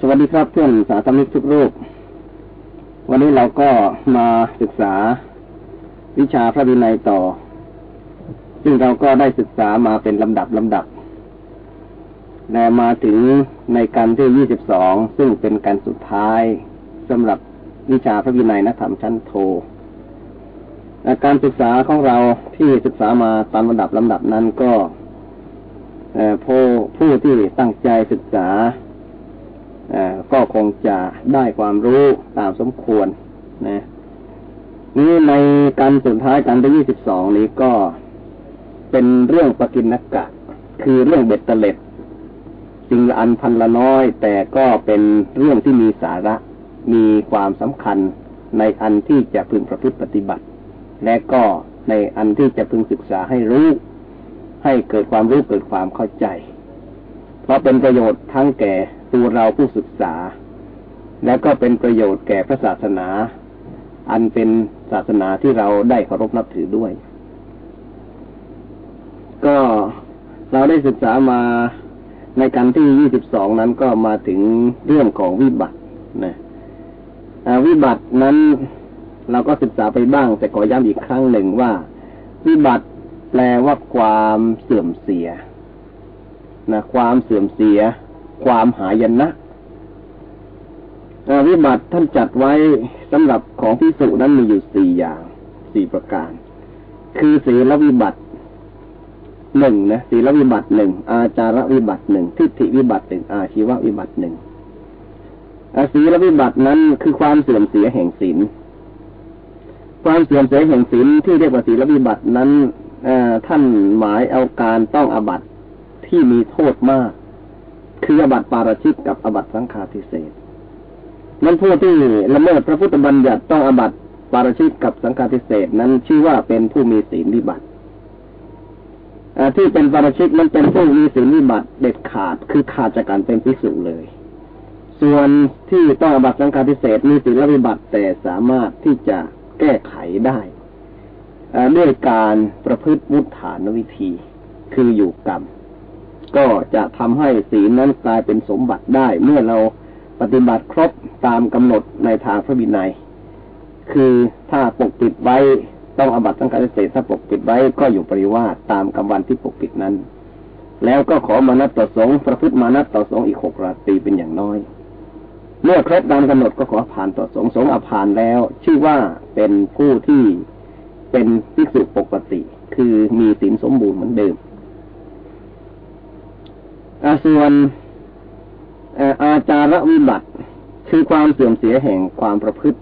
สวัสดีครับเพื่อนสาธมิกทุกรูป วันนี้เราก็มาศึกษาวิชาพระวินัยต่อ ซึ่งเราก็ได้ศึกษามาเป็นลำดับลำดับและมาถึงในการที่ยี่สิบสองซึ่งเป็นการสุดท้ายสำหรับวิชาพระวินัยนักธรรมชั้นโทการศึกษาของเราที่ศึกษามาตามลำดับลำดับนั้นก็ผู้ผู้ที่ตั้งใจศึกษา ก็คงจะได้ความรู้ตามสมควรนะนี่ในการสุดท้ายการที่ยี่สิบสองนี้ก็เป็นเรื่องปกินนักกะ คือเรื่องเบ็ดเตล็ดสิ่งละอันพันละน้อย แต่ก็เป็นเรื่องที่มีสาระ มีความสำคัญในอันที่จะพึงประพฤติปฏิบัติ และก็ในอันที่จะพึงศึกษาให้รู้ ให้เกิดความรู้เกิดความเข้าใจ เพราะเป็นประโยชน์ทั้งแก่ ตัวเราผู้ศึกษา และก็เป็นประโยชน์แก่พระศาสนา อันเป็นศาสนาที่เราได้เคารพนับถือด้วย ก็เราได้ศึกษามาในการที่ยี่สิบสองนั้นก็มาถึงเรื่องของวิบัตินะวิบัตินั้นเราก็ศึกษาไปบ้าง แต่ขอย้ำอีกครั้งหนึ่งว่า วิบัติแปลว่าความเสื่อมเสียนะความเสื่อมเสีย ความหายนะวิบัติท่านจัดไว้สำหรับของพิสุนั้นมีอยู่สี่อย่างสี่ประการ คือศีลวิบัติหนึ่งนะศีลวิบัติหนึ่งอาจารวิบัติหนึ่งทิฏฐิวิบัติหนึ่งอาชีววิบัติหนึ่งศีลวิบัตินั้นคือความเสื่อมเสียแห่งศีลความเสื่อมเสียแห่งศีลที่เรียกว่าศีลวิบัตินั้นท่านหมายเอาการต้องอบัตที่มีโทษมาก คืออบัติปาราชิกกับอบัติสังฆาทิเศษนั้นผู้ที่ละเมิดพระพุทธบัญญัติต้องอบัติปาราชิกกับสังฆาทิเศษนั้นชื่อว่าเป็นผู้มีศีลวิบัติที่เป็นปาราชิกนั้นเป็นผู้มีศีลวิบัติเด็ดขาดคือขาดจากการเป็นภิกษุเลย ส่วนที่ต้องอบัติสังฆาทิเศษมีศีลวิบัติแต่สามารถที่จะแก้ไขได้ด้วยการประพฤติมุฐานวิธี คืออยู่กรรม ก็จะทำให้ศีลนั้นกลายเป็นสมบัติได้ เมื่อเราปฏิบัติครบตามกำหนดในทางพระบินัย คือถ้าปกปิดไว้ต้องอบัตสังกัดเศษถ้าปกปิดไว้ก็อยู่ปริวาสตามกำวันที่ปกปิดนั้น แล้วก็ขอมานัดต่อสงประพฤติมานัดต่อสงอีกหกราตรีเป็นอย่างน้อย เมื่อครบตามกำหนดก็ขอผ่านต่อสงสงอผ่านแล้ว ชื่อว่าเป็นผู้ที่เป็นภิกษุปกติ คือมีศีลสมบูรณ์เหมือนเดิม ส่วนอาจารวิบัติ คือความเสื่อมเสียแห่งความประพฤติ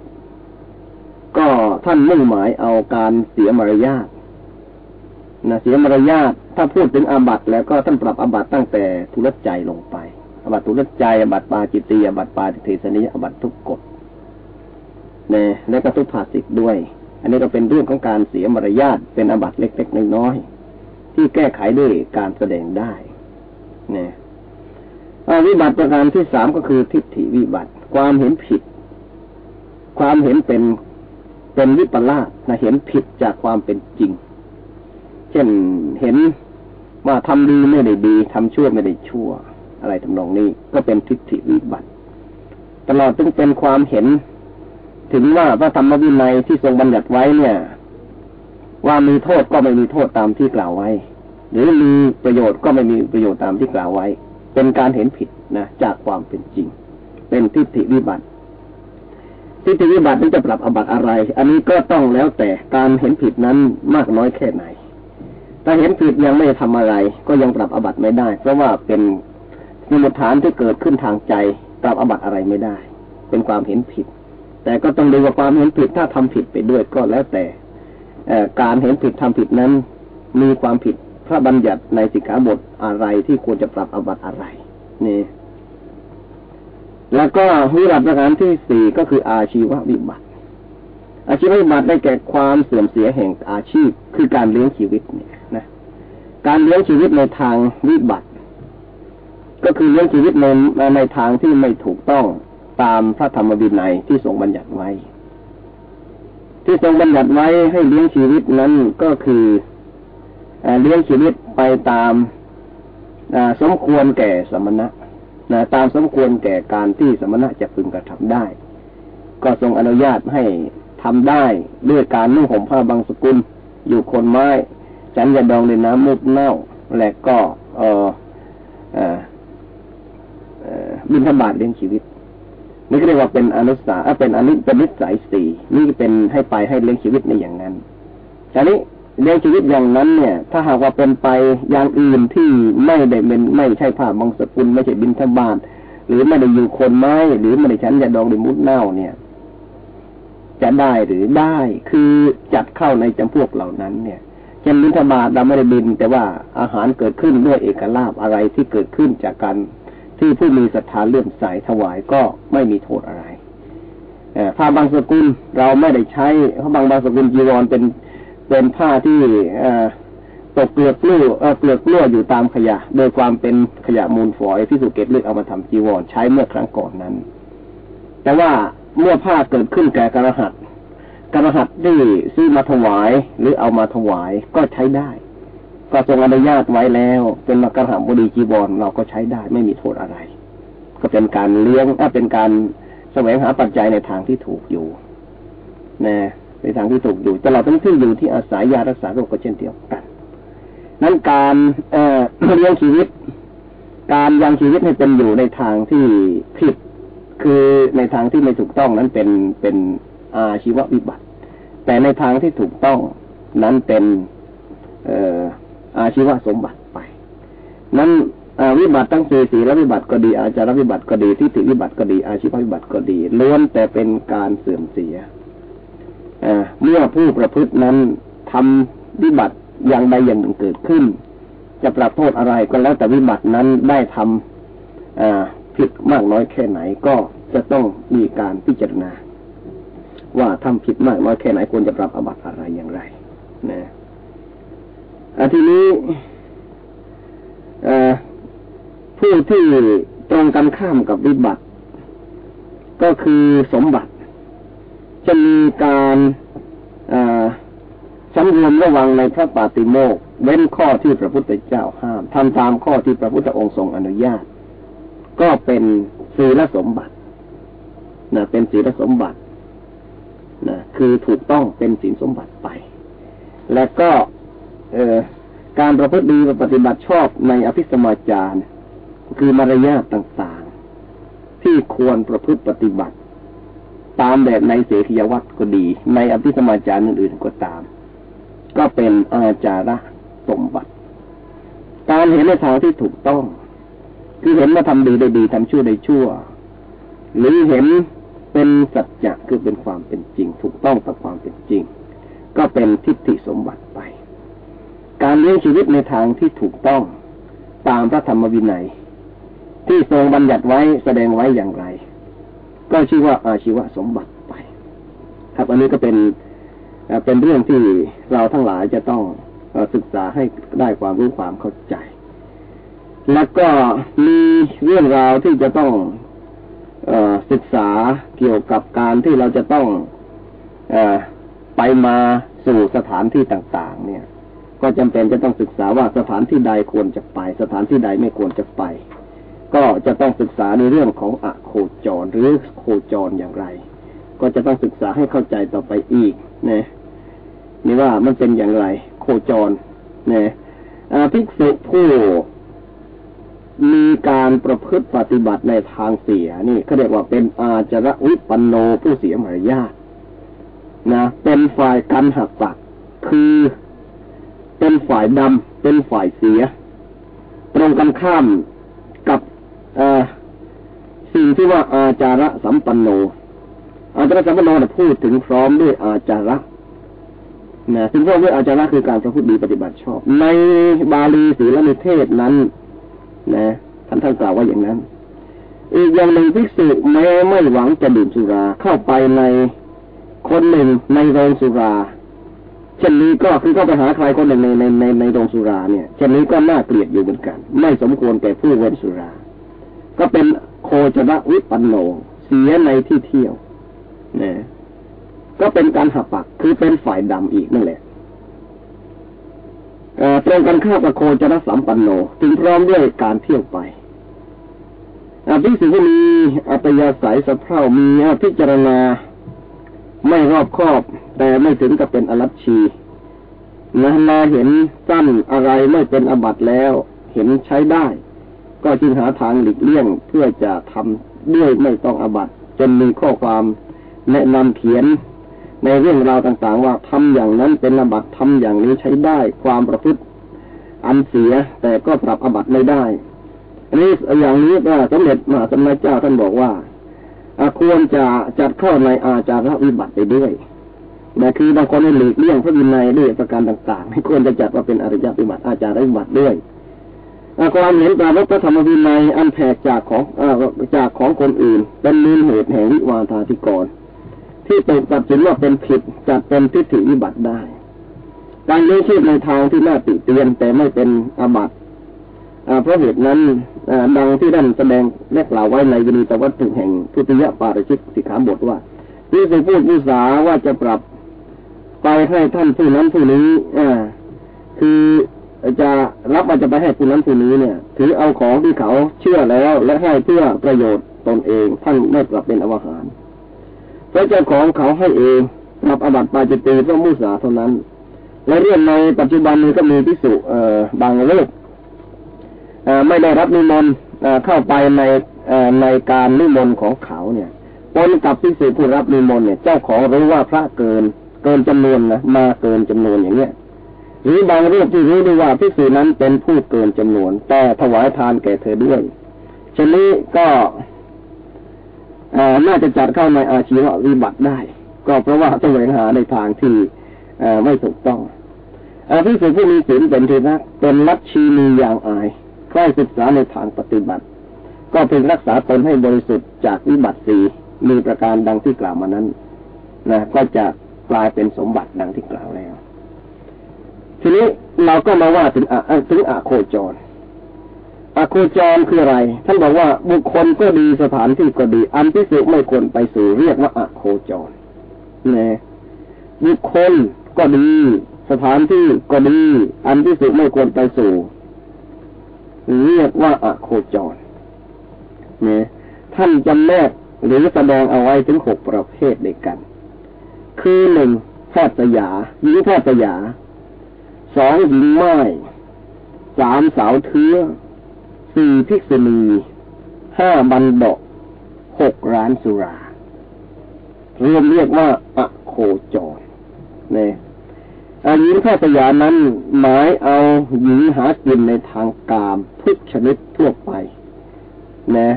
ก็ท่านมุ่งหมายเอาการเสียมารยาทนะเสียมารยาทถ้าพูดถึงอาบัตแล้วก็ท่านปรับอาบัตตั้งแต่ทุลใจลงไปอาบัตทุลใจอาบัตปาจิตตีอาบัตปาติเทสนิอาบัตทุกกฎนะและก็ทุกภาสิกด้วย อันนี้ก็เป็นเรื่องของการเสียมารยาทเป็นอาบัตเล็กๆน้อยๆที่แก้ไขด้วยการแสดงได้ เนี่ยวิบัติประการที่สามก็คือทิฏฐิวิบัติ ความเห็นผิด ความเห็นเป็นเป็นวิปลาสนะเห็นผิดจากความเป็นจริง เช่นเห็นว่าทำดีไม่ได้ดีทำชั่วไม่ได้ชั่ว อะไรทำนองนี้ ก็เป็นทิฏฐิวิบัติ ตลอดจึงเป็นความเห็น ถึงว่าพระธรรมวินัยที่ทรงบัญญัติไว้เนี่ย ว่ามีโทษก็ไม่มีโทษตามที่กล่าวไว้ หรือมีประโยชน์ก็ไม่มีประโยชน์ตามที่กล่าวไว้ เป็นการเห็นผิดนะจากความเป็นจริง เป็นทิฏฐิวิบัติทิฏฐิวิบัตินี้จะปรับอบัตอะไร อันนี้ก็ต้องแล้วแต่การเห็นผิดนั้นมากน้อยแค่ไหน ถ้าเห็นผิดยังไม่ทำอะไร ก็ยังปรับอบัตไม่ได้ เพราะว่าเป็นสมุทฐานที่เกิดขึ้นทางใจปรับอบัตอะไรไม่ได้ เป็นความเห็นผิด แต่ก็ต้องดูว่าความเห็นผิดถ้าทำผิดไปด้วยก็แล้วแต่การเห็นผิดทำผิดนั้น มีความผิด ระบัญญัติในสิกขาบทอะไรที่ควรจะปรับอบัตอะไร นี่ แล้วก็วิบัติประการที่สี่ก็คืออาชีววิบัติ อาชีววิบัติได้แก่ความเสื่อมเสียแห่งอาชีพ คือการเลี้ยงชีวิตเนี่ยนะการเลี้ยงชีวิตในทางวิบัติ ก็คือเลี้ยงชีวิตในในทางที่ไม่ถูกต้องตามพระธรรมวินัยที่ทรงบัญญัติไว้ ที่ทรงบัญญัติไว้ให้เลี้ยงชีวิตนั้นก็คือ เลี้ยงชีวิตไปตามสมควรแก่สมณะนะตามสมควรแก่การที่สมณะจะพึงกระทำได้ ก็ทรงอนุญาตให้ทำได้ด้วยการนุ่งห่มผ้าบางสกุล อยู่คนไม้ฉันยาดองในน้ำมุกเน่า และก็เออเออบินธบาตเลี้ยงชีวิต นี่ก็เรียกว่าเป็นอนุสาเป็นอนิเป็นนิสัยสี่นี่เป็นให้ไปให้เลี้ยงชีวิตในอย่างนั้นทีนี้ เลี้ยงชีวิตอย่างนั้นเนี่ย ถ้าหากว่าเป็นไปอย่างอื่นที่ไม่ได้เป็นไม่ใช่ผ้าบางสกุลไม่ใช่บินทบาทหรือไม่ได้อยู่คนไม้หรือไม่ได้ชั้นยาดองหรือมุดเน่าเนี่ยจะได้หรือได้คือจัดเข้าในจำพวกเหล่านั้น เนี่ยเช่นบินทบาทเราไม่ได้บิน แต่ว่าอาหารเกิดขึ้นด้วยเอกลาบอะไรที่เกิดขึ้นจากการที่ผู้มีศรัทธาเลื่อมใสถวายก็ไม่มีโทษอะไรผ้าบางสกุลเราไม่ได้ใช้ผ้าบางบางสกุลจีวรเป็น เป็นผ้าที่ตกเกลือกกล้วเกลือกกล้วอยู่ตามขยะ โดยความเป็นขยะมูลฝอยที่สุเกตเลือกเอามาทำจีวรใช้เมื่อครั้งก่อนนั้น แต่ว่าเมื่อผ้าเกิดขึ้นแก่กระหัตกระหัตที่ซื้อมาถวายหรือเอามาถวายก็ใช้ได้ ก็ทรงอนุญาตไว้แล้ว เป็นมกระหามบดีจีบอลเราก็ใช้ได้ไม่มีโทษอะไร ก็เป็นการเลี้ยงถ้าเป็นการแสวงหาปัจจัยในทางที่ถูกอยู่นะ ในทางที่ถูกอยู่ตลอดทั้องที่อยู่ที่อาศัยยารักษาโรคก็เช่นเดียวกัน นั้นการเอ่อเลี้ยงชีวิต การยังชีวิตให้เป็นอยู่ในทางที่ผิด คือในทางที่ไม่ถูกต้องนั้นเป็นเป็นอาชีววิบัติ แต่ในทางที่ถูกต้องนั้นเป็นเอ่ออาชีวสมบัติไป นั้นวิบัติทั้งสี่สีและวิบัติก็ดีอาจารวิบัติก็ดีที่ติวิบัติก็ดีอาชีววิบัติก็ดีล้วนแต่เป็นการเสื่อมเสีย เมื่อผู้ประพฤตินั้นทำวิบัติอย่างใดอย่างหนึ่งเกิดขึ้น จะปรับโทษอะไรก็แล้วแต่วิบัตินั้นได้ทำผิดมากน้อยแค่ไหนก็จะต้องมีการพิจารณา ว่าทำผิดมากน้อยแค่ไหนควรจะปรับอบัติอะไรอย่างไรนะทีนี้ผู้ที่ตรงกันข้ามกับวิบัติ ก็คือสมบัติ จะมีการสำรวมระวังในพระปาติโมกเว้นข้อที่พระพุทธเจ้าห้ามทำตามข้อที่พระพุทธองค์ทรงอนุญาต ก็เป็นศีลสมบัตินะเป็นศีลสมบัตินะคือถูกต้องเป็นศีลสมบัติไป และก็เออการประพฤติดีปฏิบัติชอบในอภิสมาจารคือมารยาทต่างๆ ที่ควรประพฤติปฏิบัติ ตามแบบในเสขียวัตรก็ดี ในอภิสมาจารย์อื่นๆก็ตาม ก็เป็นอาจาระสมบัติ การเห็นในทางที่ถูกต้อง คือเห็นว่าทำดีได้ดีทำชั่วได้ชั่ว หรือเห็นเป็นสัจจะคือเป็นความเป็นจริง ถูกต้องกับความเป็นจริง ก็เป็นทิฏฐิสมบัติไป การเลี้ยงชีวิตในทางที่ถูกต้องตามพระธรรมวินัย ที่ทรงบัญญัติไว้แสดงไว้อย่างไร ก็ชื่อว่าอาชีวสมบัติไป ครับ อันนี้ก็เป็นเป็นเรื่องที่เราทั้งหลายจะต้องศึกษาให้ได้ความรู้ความเข้าใจ แล้วก็มีเรื่องราวที่จะต้องอศึกษาเกี่ยวกับการที่เราจะต้องอไปมาสู่สถานที่ต่าง ๆ เนี่ย ก็จำเป็นจะต้องศึกษาว่าสถานที่ใดควรจะไป สถานที่ใดไม่ควรจะไป ก็จะต้องศึกษาในเรื่องของอะโคจรหรือโคจรอย่างไร ก็จะต้องศึกษาให้เข้าใจต่อไปอีกนะนี่ว่ามันเป็นอย่างไร โคจรนะภิกษุผู้มีการประพฤติปฏิบัติในทางเสียนี่เขาเรียกว่าเป็นอาจารวิปันโนผู้เสียมารยาทนะเป็นฝ่ายกันหักปักคือเป็นฝ่ายดำเป็นฝ่ายเสีย ตรงกันข้าม สิ่งที่ว่าอาจาระสัมปันโน อาจาระสัมปันโนพูดถึงพร้อมด้วยอาจาระนะซึ่งพวกด้วยอาจาระคือการประพฤติดีปฏิบัติชอบ ในบาลีศีลนิเทศนั้น นะท่านท่านกล่าวว่าอย่างนั้น อีกอย่างหนึ่งภิกษุแม้ไม่หวังจะดื่มสุราเข้าไปในคนหนึ่งในโรงสุราเช่นนี้ก็คือเข้าไปหาใครคนหนึ่งในในในในโรงสุราเนี่ยเช่นนี้ก็น่าเกลียดอยู่เหมือนกัน ไม่สมควรแก่ผู้เว้นสุรา ก็เป็นโคจรวิปันโนเสียในที่เที่ยวนะก็เป็นการหักปักคือเป็นฝ่ายดำอีกนั่นแหละตรงกันข้ามกับโคจรสัมปันโนถึงพร้อมด้วยการเที่ยวไปอภิกษุที่มีอัตยาศัยสะเพร่ามีพิจารณา ไม่รอบคอบ แต่ไม่ถึงกับเป็นอรัชชีนะมาเห็นสั้นอะไรไม่เป็นอบัตแล้ว เห็นใช้ได้ ก็จึงหาทางหลีกเลี่ยงเพื่อจะทำด้วยไม่ต้องอบัตจนมีข้อความแนะนำเขียนในเรื่องราวต่างๆ ว่าทำอย่างนั้นเป็นอบัตทำอย่างนี้ใช้ได้ความประพฤติอันเสียแต่ก็ปรับอบัตไม่ได้อันนี้อย่างนี้ก็สมเด็จมหาสมณเจ้าท่านบอกว่าควรจะจัดเข้าในอาจารวิบัติไปด้วยนะคือบางคนหลีกเลี่ยงพระวินัยด้วยประการต่างๆให้ควรจะจัดว่าเป็นอริยวิบัติอาจารวิบัติด้วย ความเห็นปรารพระธรรมวินัยอันแผกจากของอจากของคนอื่น เป็นมูลเหตุแห่งวิวาทาธิกร ที่ตกตัดสินว่าเป็นผิดจัดเป็นทิฏฐิวิบัติได้ การเลี้ยงชีพในทางที่น่าติเตียนแต่ไม่เป็นอาบัติเพราะเหตุนั้นดังที่ท่านแสดงแลกล่าวไว้ในวินิตวัตถุแห่งทุติยปาริชิกสิกขาบทว่าที่จะพูดวิสาว่าจะปรับไปให้ท่านผู้นั้นผู้นี้อคือ จะรับมาจะไปให้ผู้นั้นผู้นี้เนี่ย ถือเอาของที่เขาเชื่อแล้วและให้เพื่อประโยชน์ตนเองท่านไม่ปรับเป็นอวหารเพราะเจ้าของเขาให้เองรับอบัติปาจิตติเพราะมุสาเท่านั้น และเรื่องในปัจจุบันนี้ก็มีพิสุบางโลกไม่ได้รับนิมนต์เข้าไปในในการนิมนต์ของเขาเนี่ยปนกับพิสุผู้รับนิมนต์เนี่ย เจ้าของรู้ว่าพระเกินเกินจำนวนนะมาเกินจำนวนอย่างเนี้ย หรือบางรูปที่รู้ด้วยว่าพิสูจนั้นเป็นผู้เกินจำนวน แต่ถวายทานแก่เธอด้วยชนี้ก็น่าจะจัดเข้าในอาชีววิบัติได้ ก็เพราะว่าต้องหาในทางที่ไม่ถูกต้องอพิสูจผู้มีศีลเป็นทีนักเป็นลัทธิมีอย่างอายใครศึกษาในทางปฏิบัติ ก็เพ็นรักษาตนให้บริสุทธิ์จากวิบัติสีมีประการดังที่กล่าวมานั้นนะก็จะกลายเป็นสมบัติดังที่กล่าวแล้ว ทีนี้เราก็มาว่าถึงอะถึงอะโคจรอะโคจรคืออะไร ท่านบอกว่าบุคคลก็ดีสถานที่ก็ดี อันที่สุไม่ควรไปสู่เรียกว่าอะโคจรนะบุคคลก็ดี สถานที่ก็ดี อันที่สุไม่ควรไปสู่ เรียกว่าอะโคจรเนี่ยท่านจำแนกหรือแสดงเอาไว้ถึงหกประเภทด้วยกัน คือหนึ่งแพทย์สยาหญิงแพทย์สยา สองหญิงไม้สามสาวเทือสี่ภิกษุณีห้าบันดกหกร้านสุรา เรวมเรียกว่าอะโคจรเนี่ยอาหญิงแพทย์สยานั้นหมายเอาหญิงหากินในทางกามทุกชนิดทั่วไปนะ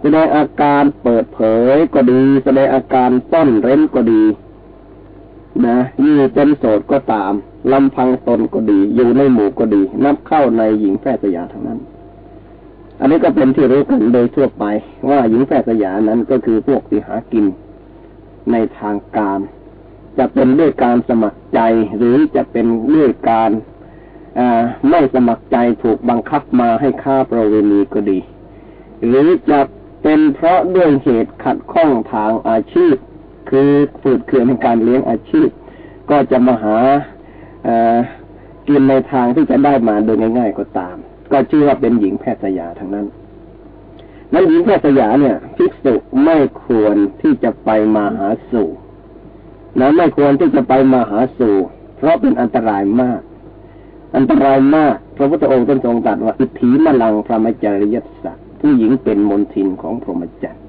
แสดงอาการเปิดเผยก็ดีแสดงอาการซ่อนเร้นก็ดี นะยี่เป็นโสดก็ตาม ลำพังตนก็ดี อยู่ในหมู่ก็ดี นับเข้าในหญิงแพทย์สยาทั้งนั้น อันนี้ก็เป็นที่รู้กันโดยทั่วไป ว่าหญิงแพทย์สยานั้นก็คือพวกที่หากินในทางการ จะเป็นด้วยการสมัครใจหรือจะเป็นด้วยการไม่สมัครใจถูกบังคับมาให้ฆ่าประเวณีก็ดี หรือจะเป็นเพราะด้วยเหตุขัดข้องทางอาชีพ คือฝืดเคืองในการเลี้ยงอาชีพ ก็จะมาหา กินในทางที่จะได้มาโดยง่าย ๆ ก็ตาม ก็ชื่อว่าเป็นหญิงแพทย์สยาทั้งนั้นนั้นหญิงแพทย์สยาเนี่ยภิกษุไม่ควรที่จะไปมาหาสู่นะไม่ควรที่จะไปมาหาสู่ เพราะเป็นอันตรายมาก อันตรายมาก พระพุทธองค์ทรงตรัสว่าอิทธิมลังพระมจริยสัตผู้หญิงเป็นมนทินของพรหมจรรย์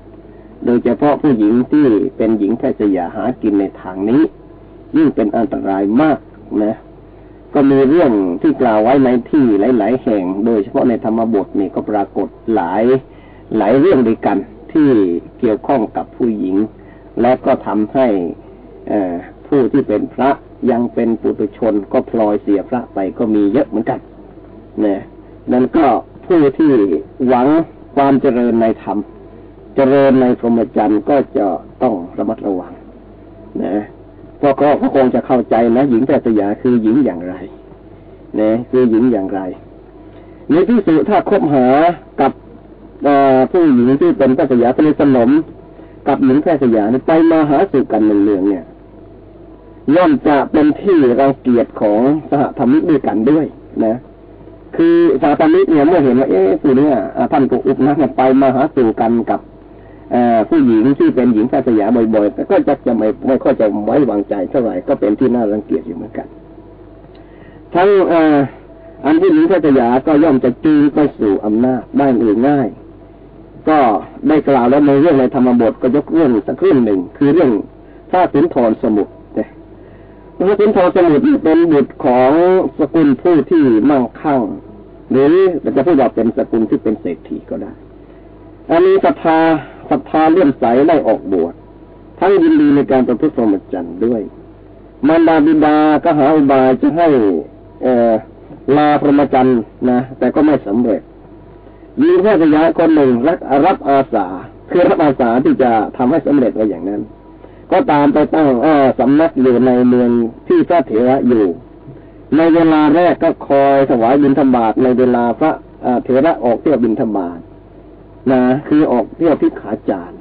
โดยเฉพาะผู้หญิงที่เป็นหญิงแพทย์สยาหากินในทางนี้ ยิ่งเป็นอันตรายมากนะ ก็มีเรื่องที่กล่าวไว้ในที่หลาย ๆ แห่ง โดยเฉพาะในธรรมบทนี่ก็ปรากฏหลายหลายเรื่องด้วยกันที่เกี่ยวข้องกับผู้หญิง และก็ทำให้ผู้ที่เป็นพระยังเป็นปุถุชนก็พลอยเสียพระไปก็มีเยอะเหมือนกันนะนั่นก็ผู้ที่หวังความเจริญในธรรม เจริญในพรหมจรรย์ก็จะต้องระมัดระวังนะ เพระก็คงจะเข้าใจนะหญิงแพทย์สยาคือหญิงอย่างไรนะคือหญิงอย่างไรในที่สุดถ้าคบหากับผู้หญิงที่เป็นแพทย์สยาเป็นสนมกับหญิงแพทย์สยาไปมาหาสู่กันเนืองเนี่ยย่อมจะเป็นที่เรังเกียจของสหธรรมิกด้วยกันด้วยนะ คือสาตามิกเนี่ยเมื่อเห็นว่าเอ๊ะผู้นี้ท่านปุอุปนักไปมาหาสู่กันกับ ผู้หญิงที่เป็นหญิงแพทย์สยาบ่อยๆก็จะจะไม่ไม่ค่อยจะไว้วางใจเท่าไหร่ก็เป็นที่น่ารังเกียจอยู่เหมือนกัน ทั้งอันที่หญิงแพทย์สยาก็ย่อมจะจูงไปสู่อำนาจได้เองง่าย ก็ได้กล่าวแล้วในเรื่องในธรรมบทก็ยกเรื่องสักเรื่องหนึ่ง คือเรื่องพระสินทรสมุทรพระสินทรสมุทรเป็นบุตรของสกุลผู้ที่มั่งคั่ง หรือจะพูดว่าเป็นสกุลที่เป็นเศรษฐีก็ได้อันนี้ศรัทธา ศรัทธาเลื่อมใสไล่ออกบวชทั้งยินดีในการประพฤติพรหมจรรย์ด้วย มารดาบิดาก็หาอุบายจะให้เอลาพรหมจรรย์นะ แต่ก็ไม่สำเร็จยิงแพทย์ยาคนหนึ่งรับรับอาสา คือรับอาสาที่จะทำให้สำเร็จไว้อย่างนั้น ก็ตามไปตั้งอ้อสำนักอยู่ในเมืองที่พระเถระอยู่ ในเวลาแรกก็คอยถวายบิณฑบาตในเวลาพระเถระออกเที่ยวบิณฑบาต นะคือออกเที่ยวพิขาจาร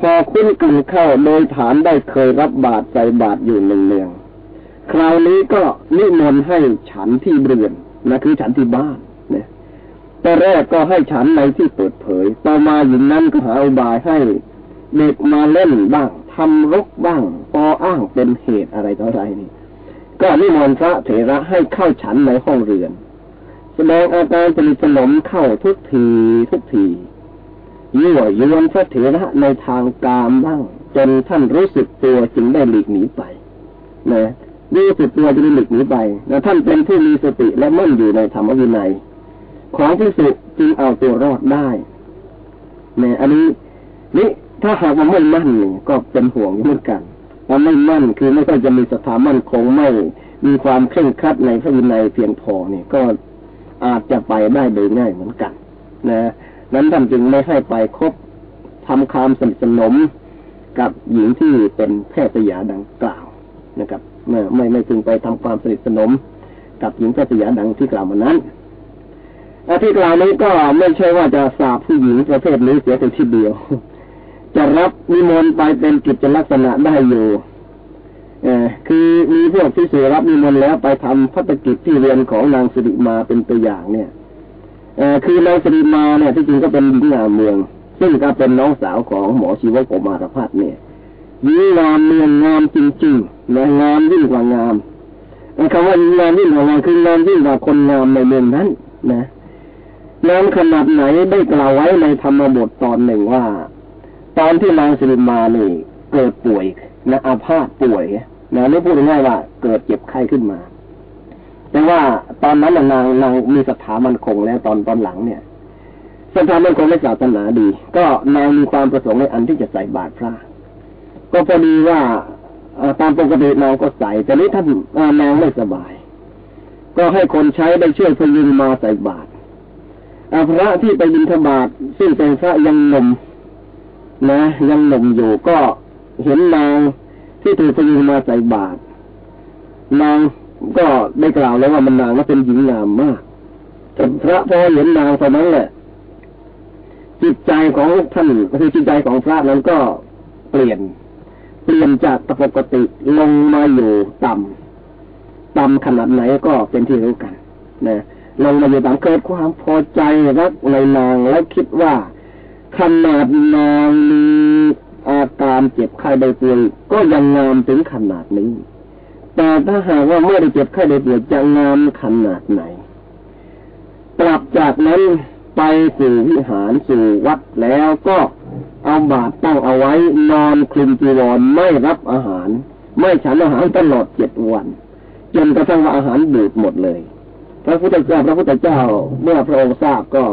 พอคุ้นกันเข้าโดยฐานได้เคยรับบาตรใส่บาตรอยู่หนึ่งเนืองคราวนี้ก็นิมนต์ให้ฉันที่เรือนนะคือฉันที่บ้านเนี่ยแต่แรกก็ให้ฉันในที่เปิดเผย ต่อมาหญิงนั้นก็หาอุบายให้เด็กมาเล่นบ้างทำรกบ้างปออ้างเป็นเหตุอะไรต่ออะไรนี่ ก็นิมนต์พระเถระให้เข้าฉันในห้องเรือน แสดงอาการสนิทสนมเข้าทุกทีทุกที ยั่วยวนพระเถระในทางกามบ้างจนท่านรู้สึกตัวจึงได้หลีกหนีไปนะรู้สึกตัวจึงได้หลีกหนีไปนะท่านเป็นผู้มีสติและมั่นอยู่ในธรรมวินัย ของที่สุจึงเอาตัวรอดได้นี่อันนี้นี่ถ้าหากว่าไม่มั่นนี่ก็เป็นห่วงเหมือนกันถ้าไม่มั่นคือไม่ค่อยจะมีสถามั่นคงไม่มีความเคร่งครัดในพระวินัยเพียงพอเนี่ยก็อาจจะไปได้โดยง่ายเหมือนกัน นะ นั้นท่านจึงไม่ให้ไปคบทำความสนิทสนมกับหญิงที่เป็นแพทย์ยาดังกล่าวนะครับไม่ไม่ไม่จึงไปทำความสนิทสนม กับหญิงแพทย์ยาดังที่กล่าวมานั้นอที่กล่าวนี้ก็ไม่ใช่ว่าจะสาบผู้หญิงประเภทนี้เสียแต่ทีเดียว จะรับนิมนต์ไปเป็นกิจลักษณะได้อยู่เออคือมีพวกที่เสียรับนิมนต์แล้วไปทำพัฒกิจที่เรียนของนางสิริมาเป็นตัวอย่างเนี่ย คือนางสรีมาเนี่ยที่จริงก็เป็นหญิงงามเมือง ซึ่งก็เป็นน้องสาวของหมอชีวโกมารพัฒเนี่ยหญิงงามเมืองงามจริงๆและงามยิ่งกว่างามคำว่าหญิงงามยิ่งกว่างามคืองามยิ่งกว่าคนงามในเมืองนั้นนะงามขนาดไหนได้กล่าวไว้ในธรรมบทตอนหนึ่งว่า ตอนที่นางสิริมานี่เกิดป่วยนะอาพาธป่วยนะนี่พูดง่ายว่าเกิดเจ็บไข้ขึ้นมา แต่ว่าตอนนั้นนางนางมีสถามันคงแล้วตอนตอนหลังเนี่ยสถามันคงไม่ศาสนาดี ก็นางมีความประสงค์ในอันที่จะใส่บาตรพระก็พอดีว่าตามปกตินางก็ใส่แต่นี้ท่านนางไม่สบาย ก็ให้คนใช้ได้ช่วยพยุงมาใส่บาตรพระที่ไปบิณฑบาตซึ่งเป็นพระยังหนุ่มนะ ยังหนุ่มอยู่ก็เห็นนางที่ถูกพยุงมาใส่บาตรนาง ก็ได้กล่าวแล้วว่ามันนางว่าเป็นหญิงงามมากแต่พระพอเห็นนางตอนนั้นแหละ จิตใจของท่านคือจิตใจของพระนั้นก็เปลี่ยน เปลี่ยนจากปกติลงมาอยู่ต่ำต่ำขนาดไหนก็เป็นที่รู้กันนะลงมาอยู่ต่ำเกิดความพอใจรักในนางและคิดว่าขนาดนางมีอาการเจ็บไข้ได้ป่วยก็ยังงามถึงขนาดนี้ แต่ถ้าหากว่าเมื่อได้เจ็บไข้ได้ป่วยจะงามขนาดไหนกลับจากนั้นไปสู่วิหารสู่วัดแล้วก็เอาบาตรตั้งเอาไว้นอนคลุมจีวรไม่รับอาหาร ไม่ฉันอาหารตลอดเจ็ดวัน จนกระทั่งว่าอาหารบูดหมดเลย พระพุทธเจ้าพระพุทธเจ้าเมื่อพระองค์ทราบก็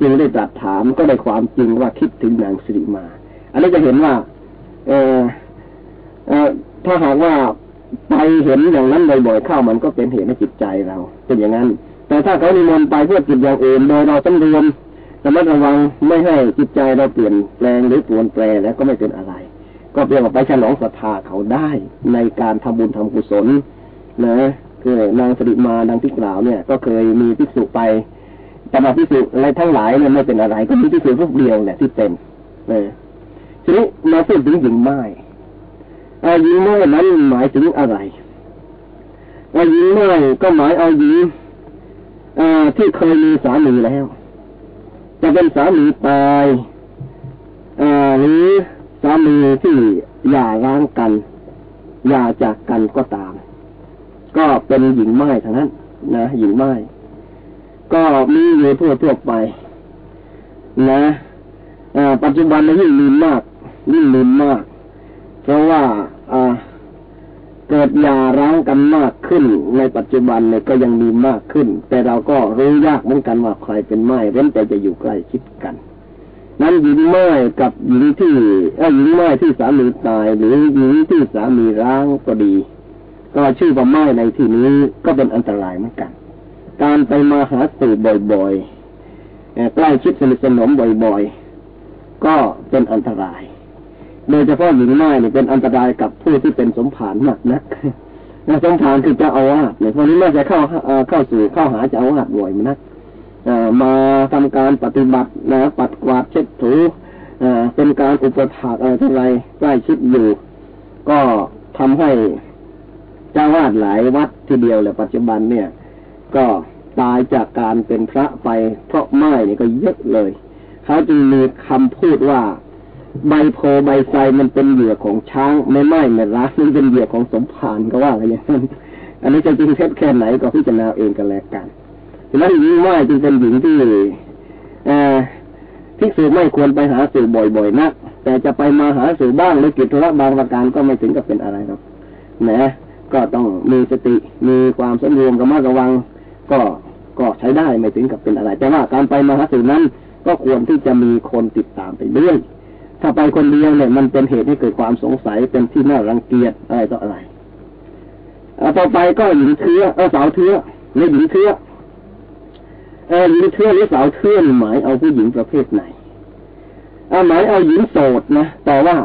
จึงได้ตรัสถามก็ได้ความจริงว่าคิดถึงนางสิริมา อันนี้จะเห็นว่า เออเออถ้าหากว่า ไปเห็นอย่างนั้นบ่อยๆเข้ามันก็เป็นเหตุให้จิตใจเรา เป็นอย่างนั้น แต่ถ้าเขานิมนต์ไปเพื่อจิตอย่างอื่นโดยเราสำรวมระมัดระวังไม่ให้จิตใจเราเปลี่ยนแปลงหรือปวนแปรแล้วก็ไม่เป็นอะไร ก็เปลี่ยนไปฉลองศรัทธาเขาได้ในการทำบุญทำกุศลนะคือนางสริมาดังที่กล่าวเนี่ย ก็เคยมีพิสุไปแต่มาพิสุอะไรทั้งหลายเนี่ยไม่เป็นอะไร ก็มีพิสุพวกเดียวแหละที่เป็นนะทีนี้มาพูดถึงหญิงไม้ อาหญิงน้อยนั้นหมายถึงอะไรอาหญิงน้อยก็หมายเอาหญิงที่เคยมีสามีแล้ว จะเป็นสามีตายหรือสามีที่หย่าร้างกันหย่าจากกันก็ตาม ก็เป็นหญิงไม้ทั้งนั้นนะหญิงไม้ก็มีอยู่ทั่วทั่วไป นะปัจจุบันนี้ยิ่งมีมากยิ่งมีมาก เพราะว่าเกิดยาร้างกันมากขึ้น ในปัจจุบันเนี่ยก็ยังมีมากขึ้น แต่เราก็รู้ยากเหมือนกันว่าใครเป็นไม้เว้นแต่จะอยู่ใกล้ชิดกัน นั้นหญิงไม้กับหญิงที่เออหญิงไม้ที่สามีตาย หรือหญิงที่สามีร้างก็ดี ก็ชื่อว่าไม้ในที่นี้ก็เป็นอันตรายเหมือนกัน การไปมาหาสู่บ่อยๆใกล้ชิดสนิทสนมบ่อยๆ ก็เป็นอันตราย โดยเฉพาะหญิงไม้เนี่ยเป็นอันตรายกับผู้ที่เป็นสมผานมากนะนะสมผานคือเจ้าอาวาสเนี่ยคนนี้ไม่จะเข้าเข้าสู่เข้าหาเจ้าอาวาสบ่อยมันนะมาทำการปฏิบัตินะปัดกวาดเช็ดถูเป็นการอุปถากอะไรทั้งไรใกล้ชิดอยู่ ก็ทำให้เจ้าวาดหลายวัดทีเดียวเลยปัจจุบันเนี่ย ก็ตายจากการเป็นพระไปเพราะไม้เนี่ยก็เยอะเลย เขาจึงมีคำพูดว่า ใบโพใบไทรมันเป็นเหยื่อของช้างไม่ไหม้ไม่รักมันเป็นเหยื่อของสมภารก็ว่าอะไรอย่างนั้นอันนี้จะจริงเท็จแค่ไหนก็พิจารณาเองกันแล้วกันฉะนั้นหญิงไหม้จึงเป็นหญิงที่เอภิกษุไม่ควรไปหาสื่อบ่อยๆนักแต่จะไปมาหาสื่อบ้างหรือกิจธุระบางประการก็ไม่ถึงกับเป็นอะไรหรอกนะก็ต้องมีสติมีความสมรวมระมัดระวัง ก็ก็ใช้ได้ไม่ถึงกับเป็นอะไร แต่ว่าการไปมาหาสื่อนั้น ก็ควรที่จะมีคนติดตามไปเรื่อย ถ้าไปคนเดียวเนี่ยมันเป็นเหตุให้เกิดความสงสัยเป็นที่น่ารังเกียจอะไรต่ออะไรอต่อไปก็หญิงเทือเออสาวเทือหรือหญิงเทือเออหญิงเทือหรือสาวเทือหมายเอาผู้หญิงประเภทไหนอาหมายเอาหญิงโสดนะแต่ว่า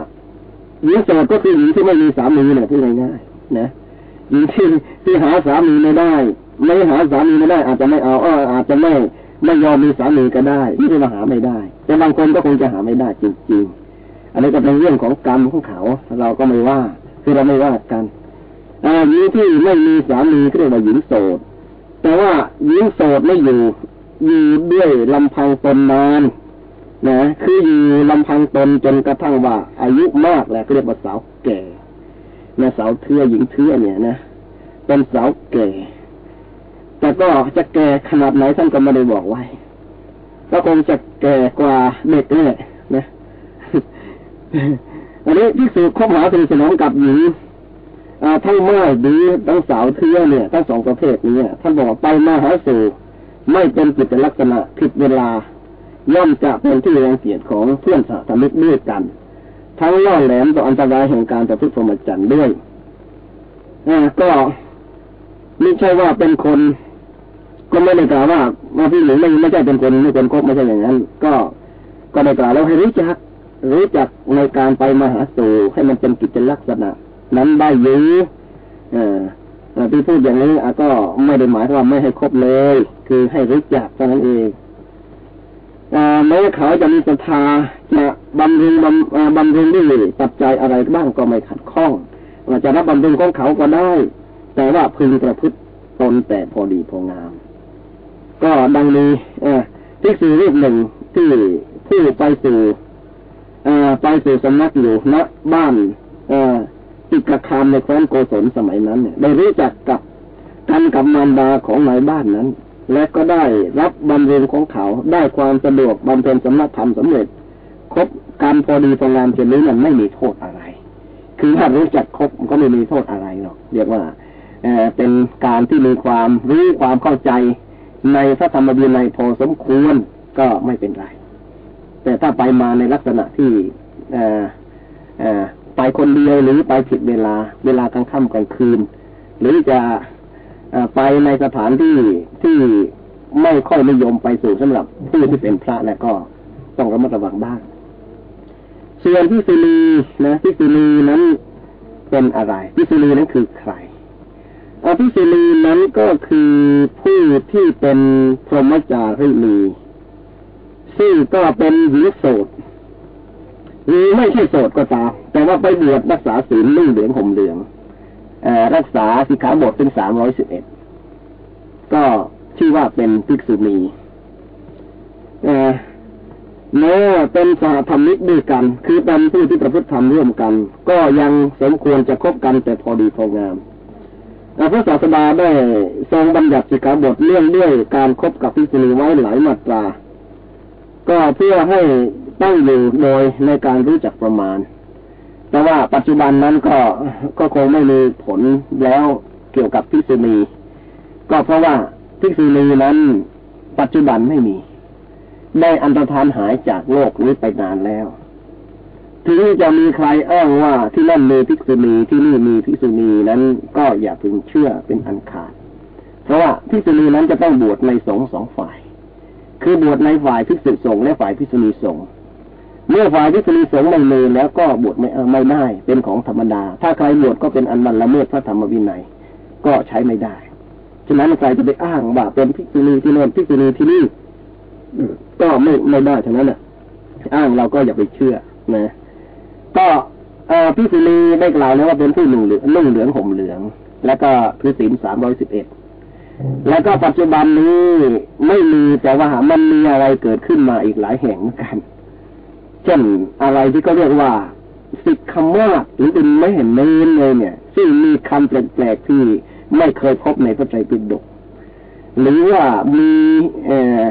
หญิงโสดก็คือหญิงที่ไม่มีสามีเนี่ยที่ง่ายๆนะหญิงที่ที่หาสามีไม่ได้ ไม่หาสามีไม่ได้ อาจจะไม่เอาเอออาจจะไม่ไม่ยอมมีสามีก็ได้ไม่มาหาไม่ได้ แต่บางคนก็คงจะหาไม่ได้จริงๆ อันนี้ก็เป็นเรื่องของกรรมของเขา เราก็ไม่ว่า คือเราไม่ว่ากันหญิงที่ไม่มีสามีก็เรียกว่าหญิงโสด แต่ว่าหญิงโสดไม่อยู่ อยู่ด้วยลำพังตนนานนะ คืออยู่ลำพังตนจนกระทั่งว่า อายุมากแล้วเรียกว่าสาวแก่นะสาวเทือหญิงเทือเนี่ยนะเป็นสาวแก่ แต่ก็จะแก่ขนาดไหนท่านก็ไม่ได้บอกไว้ก็คงจะแก่กว่าเด็กเลยนะ อันนี้ที่สุคบหาสนิทสนมกับหญิงทั้งไม้ดีทั้งสาวเทือเนี่ยทั้งสองประเภทนี้ท่านบอกไปมาหาสู่ไม่เป็นกิจลักษณะผิดเวลา ย่อมจะเป็นที่รังเกียจของเพื่อนสาธมิกด้วยกัน ทั้งล่อแหลมต่ออันตรายแห่งการประพฤติพรหมจรรย์ด้วยก็ไม่ใช่ว่าเป็นคน ก็ไม่ได้กล่าวว่ามาพี่หญิงไม่ไม่ใช่เป็นคนไม่เป็นคบไม่ใช่อย่างนั้น ก็ก็ได้กล่าวแล้วให้รู้จัก รู้จักในการไปมาหาสู่ให้มันเป็นกิจลักษณะ นั้นได้ยื้อที่พูดอย่างนี้ก็ไม่ได้หมายว่าไม่ให้ครบเลย คือให้รู้จักเท่านั้นเองแม้เขาจะมีศรัทธาจะบำรุงบำบำรุงด้วยปัจจัยอะไรบ้างก็ไม่ขัดข้องว่าจะรับบำรุงของเขาก็ได้ แต่ว่าพึงประพฤติตนแต่พอดีพองาม ก็ดังนี้ที่สื่อรูปหนึ่งที่ผู้ไปสู่ ไปสู่สำนักอยู่ณบ้านติกคามในแคว้นโกศลสมัยนั้นเนี่ยได้รู้จักกับกันกับมารดาของนายบ้านนั้น และก็ได้รับบำเพ็ญของเขาได้ความสะดวกบำเพ็ญสำนักธรรมสำเร็จ ครบการพอดีพองามเช่นนี้มันไม่มีโทษอะไร คือถ้ารู้จักครบก็ไม่มีโทษอะไรหรอกเรียกว่าเอเป็นการที่มีความรู้ความเข้าใจในพระธรรมวินัยพอสมควรก็ไม่เป็นไร แต่ถ้าไปมาในลักษณะที่ไปคนเดียวหรือไปผิดเวลา เวลากลางค่ำกลางคืน หรือจะไปในสถานที่ที่ไม่ค่อยนิยมไปสู่สำหรับผู้ที่เป็นพระแล้วก็ต้องระมัดระวังบ้างส่วนพิสุนีนะพิสุนีนั้นเป็นอะไรพิสุนีนั้นคือใครอภิสุนีนั้นก็คือผู้ที่เป็นพรหมจารีนี ซึ่งก็เป็นหญิงโสดหรือไม่ใช่โสดก็ตามแต่ว่าไปบวชรักษาศีลนุ่งเหลืองห่มเหลืองรักษาสิขาบทเป็นสามร้อยสิบเอ็ดก็ชื่อว่าเป็นภิกษุณีแม้เป็นสหธรรมิกด้วยกัน คือเป็นผู้ที่ประพฤติธรรมร่วมกัน ก็ยังสมควรจะคบกันแต่พอดีพองามพระศาสดาได้ทรงบัญญัติสิกขาบทเรื่องด้วยการครบกับภิกษุณีไว้หลายมาตรา ก็เพื่อให้ตั้งอยู่โดยในการรู้จักประมาณ แต่ว่าปัจจุบันนั้นก็ก็คงไม่มีผลแล้วเกี่ยวกับภิกษุณีก็เพราะว่าภิกษุณีนั้น ปัจจุบันไม่มี ได้อันตรธานหายจากโลกนี้ไปนานแล้ว ถึงจะมีใครอ้างว่าที่นั่นมีภิกษุณีที่นี่มีภิกษุณีนั้นก็อย่าพึงเชื่อเป็นอันขาด เพราะว่าภิกษุณีนั้นจะต้องบวชในสงฆ์สองฝ่าย คือบวชในฝ่ายภิกษุสงฆ์และฝ่ายภิกษุณีสงฆ์เมื่อฝ่ายภิกษุณีสงฆ์ไม่มีแล้วก็บวชไม่ไม่ได้เป็นของธรรมดา ถ้าใครบวชก็เป็นอันมันละเมิดพระธรรมวินัยก็ใช้ไม่ได้ฉะนั้นใครจะไปอ้างว่าเป็นภิกษุณีที่โน่นภิกษุณีที่นี่ก็ไม่ไม่ได้ฉะนั้นอะ อ้างเราก็อย่าไปเชื่อนะ ก็พิสุณีได้กล่าวแล้วว่าเป็นผู้หนุ่งเหลืองนุ่งเหลืองห่มเหลือง แล้วก็คือศีลสามร้อยสิบเอ็ด แล้วก็ปัจจุบันนี้ไม่มีแต่ว่ามันมีอะไรเกิดขึ้นมาอีกหลายแห่งเหมือนกัน เช่นอะไรที่ก็เรียกว่าสิกคำว่าหรือเป็นไม่เห็นเน้นเลยเนี่ย ซึ่งมีคำแปลกๆที่ไม่เคยพบในพระไตรปิฎกหรือว่ามีเอ่อ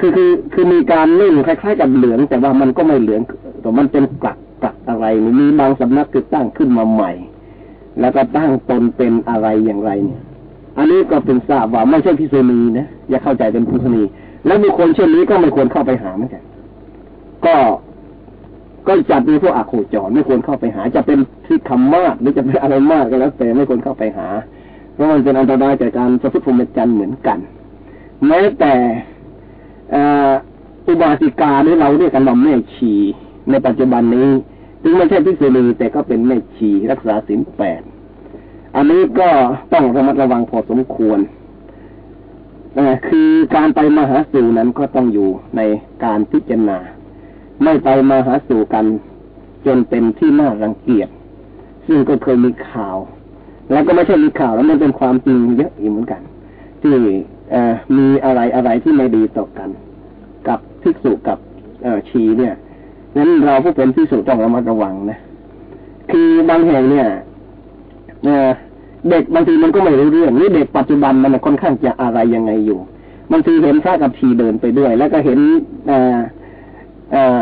คือคือคือมีการเล่นคล้ายๆกับเหลือง แต่ว่ามันก็ไม่เหลืองแต่มันเป็นกลักกลักอะไรมีบางสำนักคือตั้งขึ้นมาใหม่ แล้วก็ตั้งตนเป็นอะไรอย่างไรเนี่ย อันนี้ก็เป็นทราบว่าไม่ใช่พิษุณีนะอย่าเข้าใจเป็นพิษุณี แล้วมีคนเช่นนี้ก็ไม่ควรเข้าไปหาเหมือนกันก็ก็จัดเป็นพวกอาโคจรไม่ควรเข้าไปหา จะเป็นที่คำมากหรือจะเป็นอะไรมากก็แล้วแต่ไม่ควรเข้าไปหา เพราะมันเป็นอันตรายจากการประพฤติพรหมจรรย์เหมือนกัน แม้แต่อุบาสิกาหรือเราเรียกกันว่าแม่ชีในปัจจุบันนี้ ถึงไม่ใช่พิสุณีแต่ก็เป็นแม่ชีรักษาศีลแปด อันนี้ก็ต้องระมัดระวังพอสมควรคือการไปมหาสู่นั้นก็ต้องอยู่ในการพิจารณา ไม่ไปมหาสู่กัน จนเป็นที่น่ารังเกียจซึ่งก็เคยมีข่าว แล้วก็ไม่ใช่มีข่าวแล้วมันเป็นความจริงเยอะอีกเหมือนกัน ที่มีอะไรอะไรที่ไม่ดีต่อกัน กับภิกษุกับชีเนี่ยนั้นเราผู้เป็นภิกษุต้องระมัดระวังนะคือบางแห่งเนี่ย เด็กบางทีมันก็ไม่รู้เรื่องนี่เด็กปัจจุบันมันค่อนข้างจะอะไรยังไงอยู่บางทีเห็นพระกับชีเดินไปด้วย แล้วก็เห็น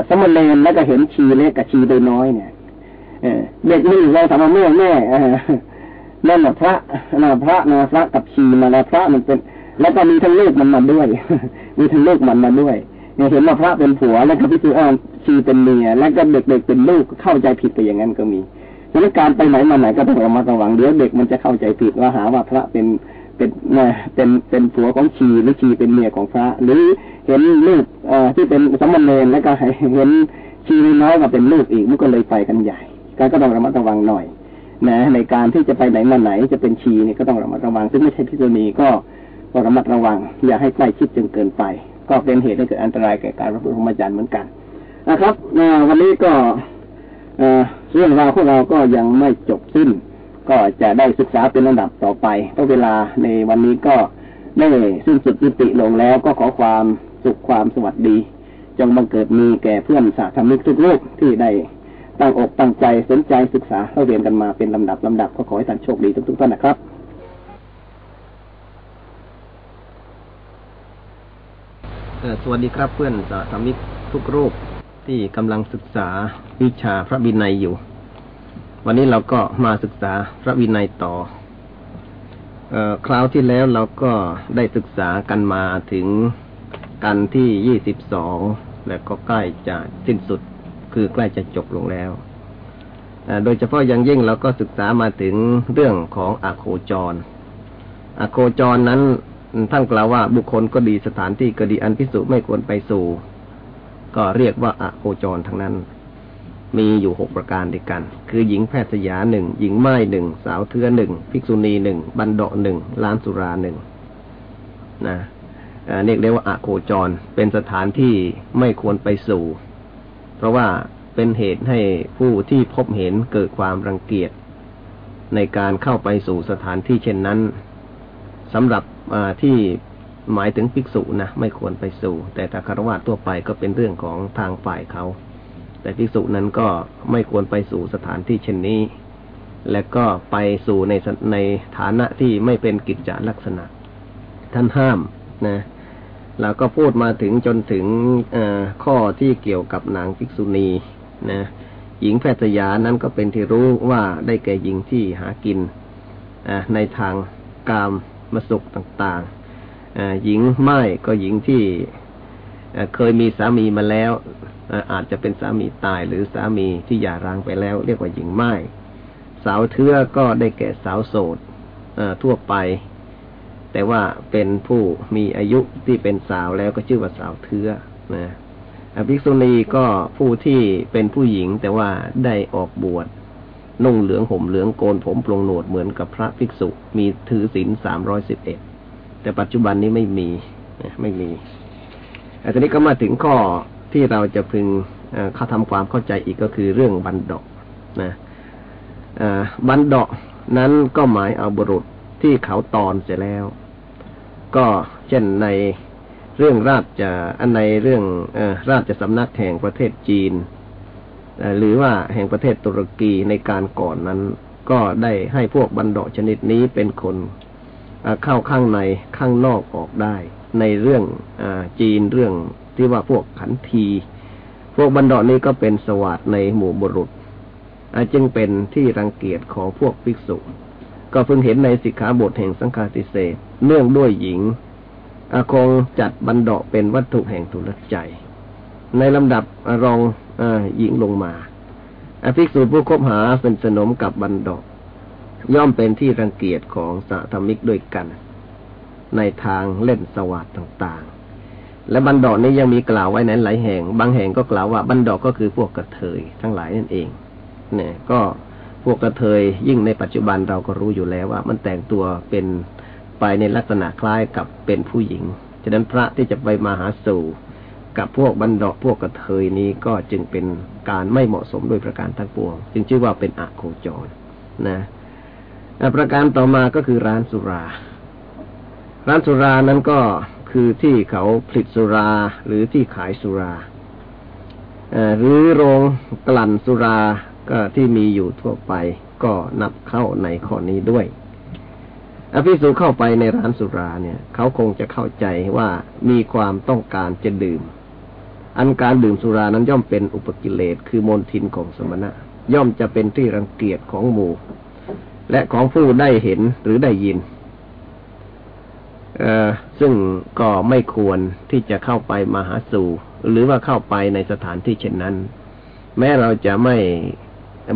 สมณเณรแล้วก็เห็นชีเล็กกับชีโดยน้อยเนี่ยเด็กนี่เราถามว่าแม่แม่นั่นแหละพระนะพระนะพระกับชีมาแล้วพระมันเป็น แล้วก็มีทั้งลูกมันมาด้วย มีทั้งลูกมันมาด้วยเนี่ยเห็นว่าพระเป็นผัวแล้วก็พิสูจน์ชีเป็นเมียแล้วก็เด็กๆเป็นลูกเข้าใจผิดไปอย่างนั้นก็มี ฉะนั้นการไปไหนมาไหนก็ต้องระมัดระวังเดี๋ยวเด็กมันจะเข้าใจผิดว่าหาว่าพระเป็นเป็นเป็นเป็นผัวของชีหรือชีเป็นเมียของพระ หรือเห็นลูกอที่เป็นสมณเณรแล้วก็เห็นชีน้อยก็เป็นลูกอีกมันก็เลยไปกันใหญ่การก็ต้องระมัดระวังหน่อยนะในการที่จะไปไหนมาไหนจะเป็นชีเนี่ยก็ต้องระมัดระวัง ซึ่งไม่ใช่พิจารณาก็ก็ระมัดระวัง อย่าให้ใกล้ชิดจนเกินไป ก็เป็นเหตุให้เกิดอันตรายแก่การรับรู้พรหมจรรย์เหมือนกันนะครับวันนี้ก็ เรื่องราวของเราก็ยังไม่จบสิ้น ก็จะได้ศึกษาเป็นระดับต่อไปก็เวลาในวันนี้ก็ได้สิ้นสุดยุติลงแล้วก็ขอความสุขความสวัสดี จงบังเกิดมีแก่เพื่อนสาธมิกทุกลูกที่ได้ตั้งอกตั้งใจสนใจศึกษาเรียนกันมาเป็นลำดับลำดับก็ขอให้ท่านโชคดีทุกๆท่านนะครับสวัสดีครับเพื่อนสาธมิกทุกรูป ที่กำลังศึกษาวิชาพระวินัยอยู่ วันนี้เราก็มาศึกษาพระวินัยต่ออคราวที่แล้วเราก็ได้ศึกษากันมาถึงกันที่ยี่สิบสองและก็ใกล้จะสิ้นสุด คือใกล้จะจบลงแล้ว โดยเฉพาะยังยิ่งเราก็ศึกษามาถึงเรื่องของอโคจร อโคจรนั้นท่านกล่าวว่าบุคคลก็ดีสถานที่ก็ดีอันพิสุไม่ควรไปสู่ ก็เรียกว่าอโคจรทั้งนั้น มีอยู่หกประการด้วยกัน คือหญิงแพทย์สยาหนึ่งหญิงไม้หนึ่งสาวเทือหนึ่งภิกษุณีหนึ่งบันดาหนึ่งล้านสุราหนึ่งนะเรียกได้ว่าอโคจรเป็นสถานที่ไม่ควรไปสู่ เพราะว่าเป็นเหตุให้ผู้ที่พบเห็นเกิดความรังเกียจในการเข้าไปสู่สถานที่เช่นนั้นสำหรับที่ หมายถึงภิกษุนะไม่ควรไปสู่ แต่ถ้าคารวะทั่วไปก็เป็นเรื่องของทางฝ่ายเขา แต่ภิกษุนั้นก็ไม่ควรไปสู่สถานที่เช่นนี้ และก็ไปสู่ในในฐานะที่ไม่เป็นกิจจลักษณะ ท่านห้ามนะเราก็พูดมาถึงจนถึงข้อที่เกี่ยวกับนางภิกษุณีนะหญิงแพทย์ยานั้นก็เป็นที่รู้ว่าได้แก่หญิงที่หากินในทางกามมาสุขต่างๆ หญิงไม้ก็หญิงที่เคยมีสามีมาแล้ว อาจจะเป็นสามีตายหรือสามีที่หย่าร้างไปแล้ว เรียกว่าหญิงไม้สาวเทือก็ได้แก่สาวโสดทั่วไป แต่ว่าเป็นผู้มีอายุที่เป็นสาวแล้วก็ชื่อว่าสาวเทือนะภิกษุณีก็ผู้ที่เป็นผู้หญิงแต่ว่าได้ออกบวชนุ่งเหลืองห่มเหลืองโกนผมปลงหนวดเหมือนกับพระภิกษุมีถือศีลสามร้อยสิบเอ็ด แต่ปัจจุบันนี้ไม่มีไม่มีอันนี้ก็มาถึงข้อที่เราจะพึงเข้าทำความเข้าใจอีกก็คือเรื่องบันดอกนะบันดอกนั้นก็หมายเอาบุรุษที่เขาตอนเสร็จแล้ว ก็เช่นในเรื่องราชจะอันในเรื่องอราชสำนักแห่งประเทศจีนหรือว่าแห่งประเทศตุรกีในการก่อนนั้น ก็ได้ให้พวกบันดาชนิดนี้เป็นคน เข้าข้างในข้างนอกออกได้ ในเรื่องอจีนเรื่องที่ว่าพวกขันที พวกบันดานี้ก็เป็นสวัสดในหมู่บุรุษจึงเป็นที่รังเกียจของพวกภิกษุ ก็เพิ่งเห็นในสิกขาบทแห่งสังฆาติเศษเนื่องด้วยหญิงอาคงจัดบันดาเป็นวัตถุแห่งทุลใจ ในลำดับรองหญิงลงมาอภิกษุผู้คบหาเป็นสนมกับบันดา ย่อมเป็นที่รังเกียจของสัธมิกด้วยกัน ในทางเล่นสวัสดต่างๆ และบันดอกนี้ยังมีกล่าวไว้ในหลายแห่ง บางแห่งก็กล่าวว่าบันดอกก็คือพวกกระเทยทั้งหลายนั่นเอง เนี่ย ก็พวกกระเทยยิ่งในปัจจุบันเราก็รู้อยู่แล้วว่า มันแต่งตัวเป็นไปในลักษณะคล้ายกับเป็นผู้หญิง ฉะนั้นพระที่จะไปมาหาสู่กับพวกบันดอกพวกกระเทยนี้ก็จึงเป็นการไม่เหมาะสมโดยประการทั้งปวง จึงชื่อว่าเป็นอโคจรนะ ประการต่อมาก็คือร้านสุรา ร้านสุรานั้นก็คือที่เขาผลิตสุราหรือที่ขายสุราหรือโรงกลั่นสุราก็ที่มีอยู่ทั่วไปก็นับเข้าในข้อนี้ด้วยอภิสุเข้าไปในร้านสุราเนี่ย เขาคงจะเข้าใจว่ามีความต้องการจะดื่ม อันการดื่มสุรานั้นย่อมเป็นอุปกิเลสคือมนทินของสมณะ ย่อมจะเป็นที่รังเกียจของหมู่ และของผู้ได้เห็นหรือได้ยินเออซึ่งก็ไม่ควรที่จะเข้าไปมาหาสู่ หรือว่าเข้าไปในสถานที่เช่นนั้น แม้เราจะไม่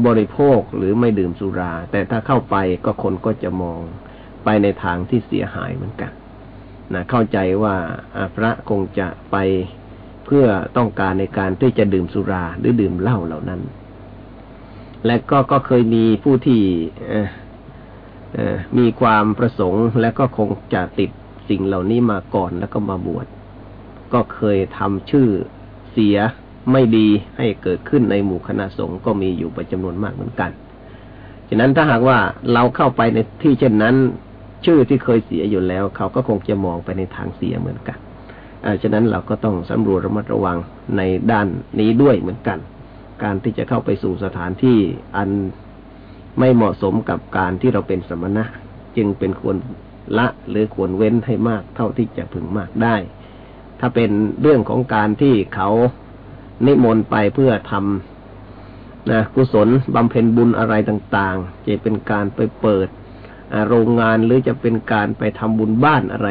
บริโภคหรือไม่ดื่มสุรา แต่ถ้าเข้าไปก็คนก็จะมองไปในทางที่เสียหายเหมือนกันนะเข้าใจว่าพระคงจะไปเพื่อต้องการในการที่จะดื่มสุราหรือดื่มเหล้าเหล่านั้น และก็ก็เคยมีผู้ที่มีความประสงค์ และก็คงจะติดสิ่งเหล่านี้มาก่อนแล้วก็มาบวชก็เคยทำชื่อเสียไม่ดีให้เกิดขึ้นในหมู่คณะสงฆ์ก็มีอยู่เป็นจำนวนมากเหมือนกันฉะนั้นถ้าหากว่าเราเข้าไปในที่เช่นนั้น ชื่อที่เคยเสียอยู่แล้ว เขาก็คงจะมองไปในทางเสียเหมือนกันฉะนั้นเราก็ต้องสำรวจระมัดระวังในด้านนี้ด้วยเหมือนกัน การที่จะเข้าไปสู่สถานที่อันไม่เหมาะสมกับการที่เราเป็นสมณะ จึงเป็นควรละหรือควรเว้นให้มากเท่าที่จะพึงมากได้ ถ้าเป็นเรื่องของการที่เขานิมนต์ไปเพื่อทำนะกุศลบำเพ็ญบุญอะไรต่าง ๆ จะเป็นการไปเปิดโรงงานหรือจะเป็นการไปทำบุญบ้านอะไร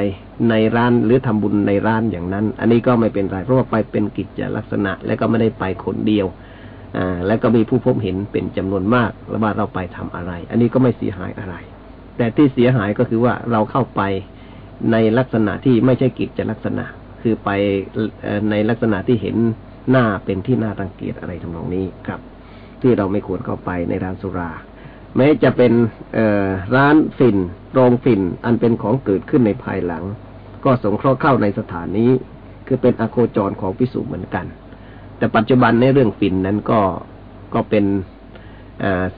ในร้านหรือทำบุญในร้านอย่างนั้น อันนี้ก็ไม่เป็นไรเพราะว่าไปเป็นกิจลักษณะ และก็ไม่ได้ไปคนเดียว และก็มีผู้พบเห็นเป็นจำนวนมากแล้วว่าเราไปทำอะไร อันนี้ก็ไม่เสียหายอะไร แต่ที่เสียหายก็คือว่าเราเข้าไปในลักษณะที่ไม่ใช่กิจจะลักษณะ คือไปในลักษณะที่เห็นหน้าเป็นที่น่ารังเกียจอะไรทำนองนี้ครับ ที่เราไม่ควรเข้าไปในร้านสุรา แม้จะเป็นร้านฝิ่นโรงฝิ่นอันเป็นของเกิดขึ้นในภายหลัง ก็สงเคราะห์เข้าในสถานนี้ คือเป็นอโคจรของพิสุเหมือนกัน แต่ปัจจุบันในเรื่องฝิ่นนั้นก็ก็เป็น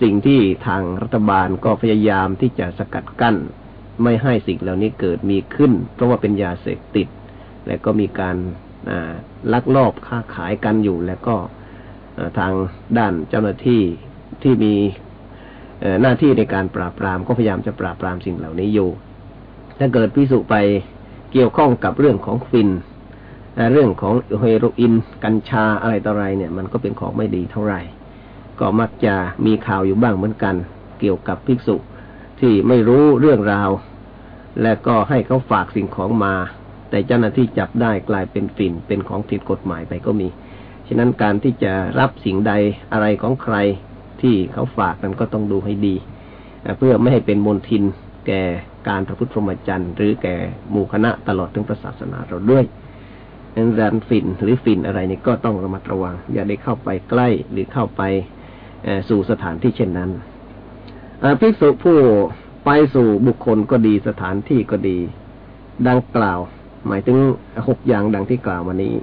สิ่งที่ทางรัฐบาลก็พยายามที่จะสกัดกั้น ไม่ให้สิ่งเหล่านี้เกิดมีขึ้น เพราะว่าเป็นยาเสพติด และก็มีการลักลอบค้าขายกันอยู่ และก็ทางด้านเจ้าหน้าที่ที่มีหน้าที่ในการปราบปรามก็พยายามจะปราบปรามสิ่งเหล่านี้อยู่ ถ้าเกิดพิสุไปเกี่ยวข้องกับเรื่องของฟิน เรื่องของเฮโรอีนกัญชาอะไรต่ออะไรเนี่ย มันก็เป็นของไม่ดีเท่าไหร่ ก็มักจะมีข่าวอยู่บ้างเหมือนกัน เกี่ยวกับภิกษุที่ไม่รู้เรื่องราว และก็ให้เขาฝากสิ่งของมา แต่เจ้าหน้าที่จับได้กลายเป็นฝิ่นเป็นของผิดกฎหมายไปก็มีฉะนั้นการที่จะรับสิ่งใดอะไรของใครที่เขาฝากนั้นก็ต้องดูให้ดี เพื่อไม่ให้เป็นมลทินแก่การประพฤติพรหมจรรย์ หรือแก่หมู่คณะตลอดถึงศาสนาเราด้วย ดังนั้นฝิ่นหรือฝิ่นอะไรนี่ก็ต้องระมัดระวัง อย่าได้เข้าไปใกล้หรือเข้าไปสู่สถานที่เช่นนั้นภิกษุผู้ไปสู่บุคคลก็ดีสถานที่ก็ดี ดังกล่าว หมายถึงหกอย่างดังที่กล่าวมานี้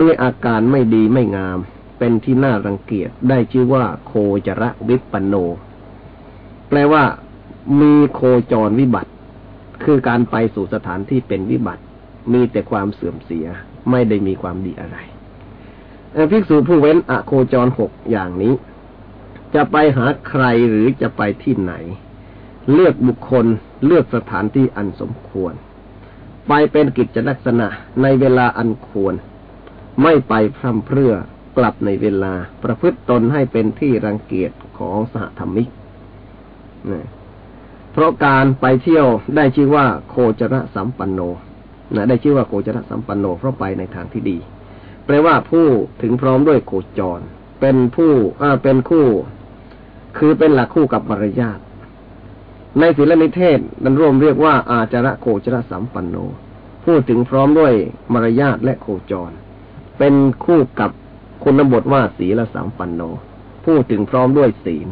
ด้วยอาการไม่ดีไม่งาม เป็นที่น่ารังเกียจได้ชื่อว่าโคจระวิปปโน แปลว่ามีโคจรวิบัติ คือการไปสู่สถานที่เป็นวิบัติ มีแต่ความเสื่อมเสีย ไม่ได้มีความดีอะไรภิกษุผู้เว้นอโคจรหกอย่างนี้ จะไปหาใครหรือจะไปที่ไหน เลือกบุคคลเลือกสถานที่อันสมควร ไปเป็นกิจลักษณะในเวลาอันควร ไม่ไปพร่ำเพรื่อกลับในเวลาประพฤติตนให้เป็นที่รังเกียจของสหธรรมิกเพราะการไปเที่ยวได้ชื่อว่าโคจรสัมปันโน นะได้ชื่อว่าโคจรสัมปันโนเพราะไปในทางที่ดี แปลว่าผู้ถึงพร้อมด้วยโคจร เป็นผู้อ่าเป็นคู่ คือเป็นหลักคู่กับมารยาทในศิลนิเทศนั้นร่วมเรียกว่าอาจาระโคจรสัมปันโน พูดถึงพร้อมด้วยมารยาทและโคจร เป็นคู่กับคุณบทว่าศีลสัมปันโน พูดถึงพร้อมด้วยศีล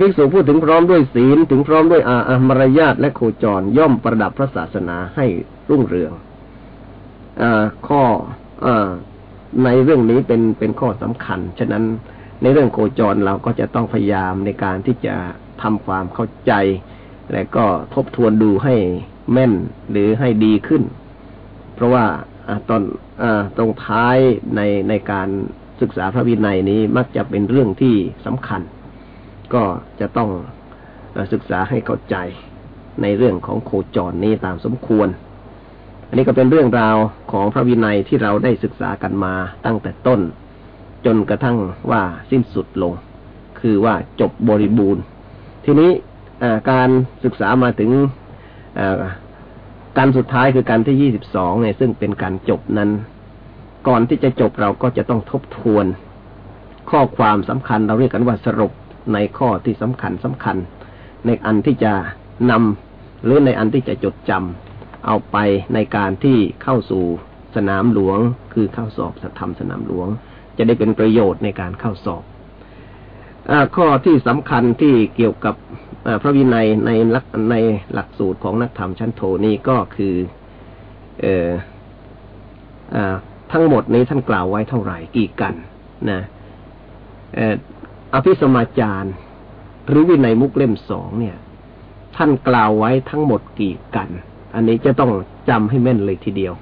ภิกษุพูดถึงพร้อมด้วยศีลถึงพร้อมด้วยอามารยาทและโคจรย่อมประดับพระศาสนาให้ รุ่งเรืองอข้ออในเรื่องนี้เป็นเป็นข้อสำคัญ ฉะนั้นในเรื่องโคจรเราก็จะต้องพยายามในการที่จะทำความเข้าใจ และก็ทบทวนดูให้แม่นหรือให้ดีขึ้น เพราะว่าตอนอตรงท้ายในในการศึกษาพระวินัยนี้มักจะเป็นเรื่องที่สำคัญ ก็จะต้องศึกษาให้เข้าใจในเรื่องของโคจรนี้ตามสมควร อันนี้ก็เป็นเรื่องราวของพระวินัยที่เราได้ศึกษากันมาตั้งแต่ต้น จนกระทั่งว่าสิ้นสุดลง คือว่าจบบริบูรณ์ ทีนี้การศึกษามาถึงการสุดท้ายคือการที่ยี่สิบสองเนี่ยซึ่งเป็นการจบนั้น ก่อนที่จะจบเราก็จะต้องทบทวน ข้อความสำคัญเราเรียกกันว่าสรุปในข้อที่สำคัญสำคัญ ในอันที่จะนำหรือในอันที่จะจดจำ เอาไปในการที่เข้าสู่สนามหลวง คือเข้าสอบสัธรรมสนามหลวง จะได้เป็นประโยชน์ในการเข้าสอบอข้อที่สำคัญที่เกี่ยวกับพระวินัยในหลักในหลักสูตรของนักธรรมชั้นโทนี้ก็คือเอออทั้งหมดนี้ท่านกล่าวไว้เท่าไหร่กี่กันนะเออภิสมาจารหรือวินัยมุกเล่มสองเนี่ย ท่านกล่าวไว้ทั้งหมดกี่กัน อันนี้จะต้องจำให้แม่นเลยทีเดียว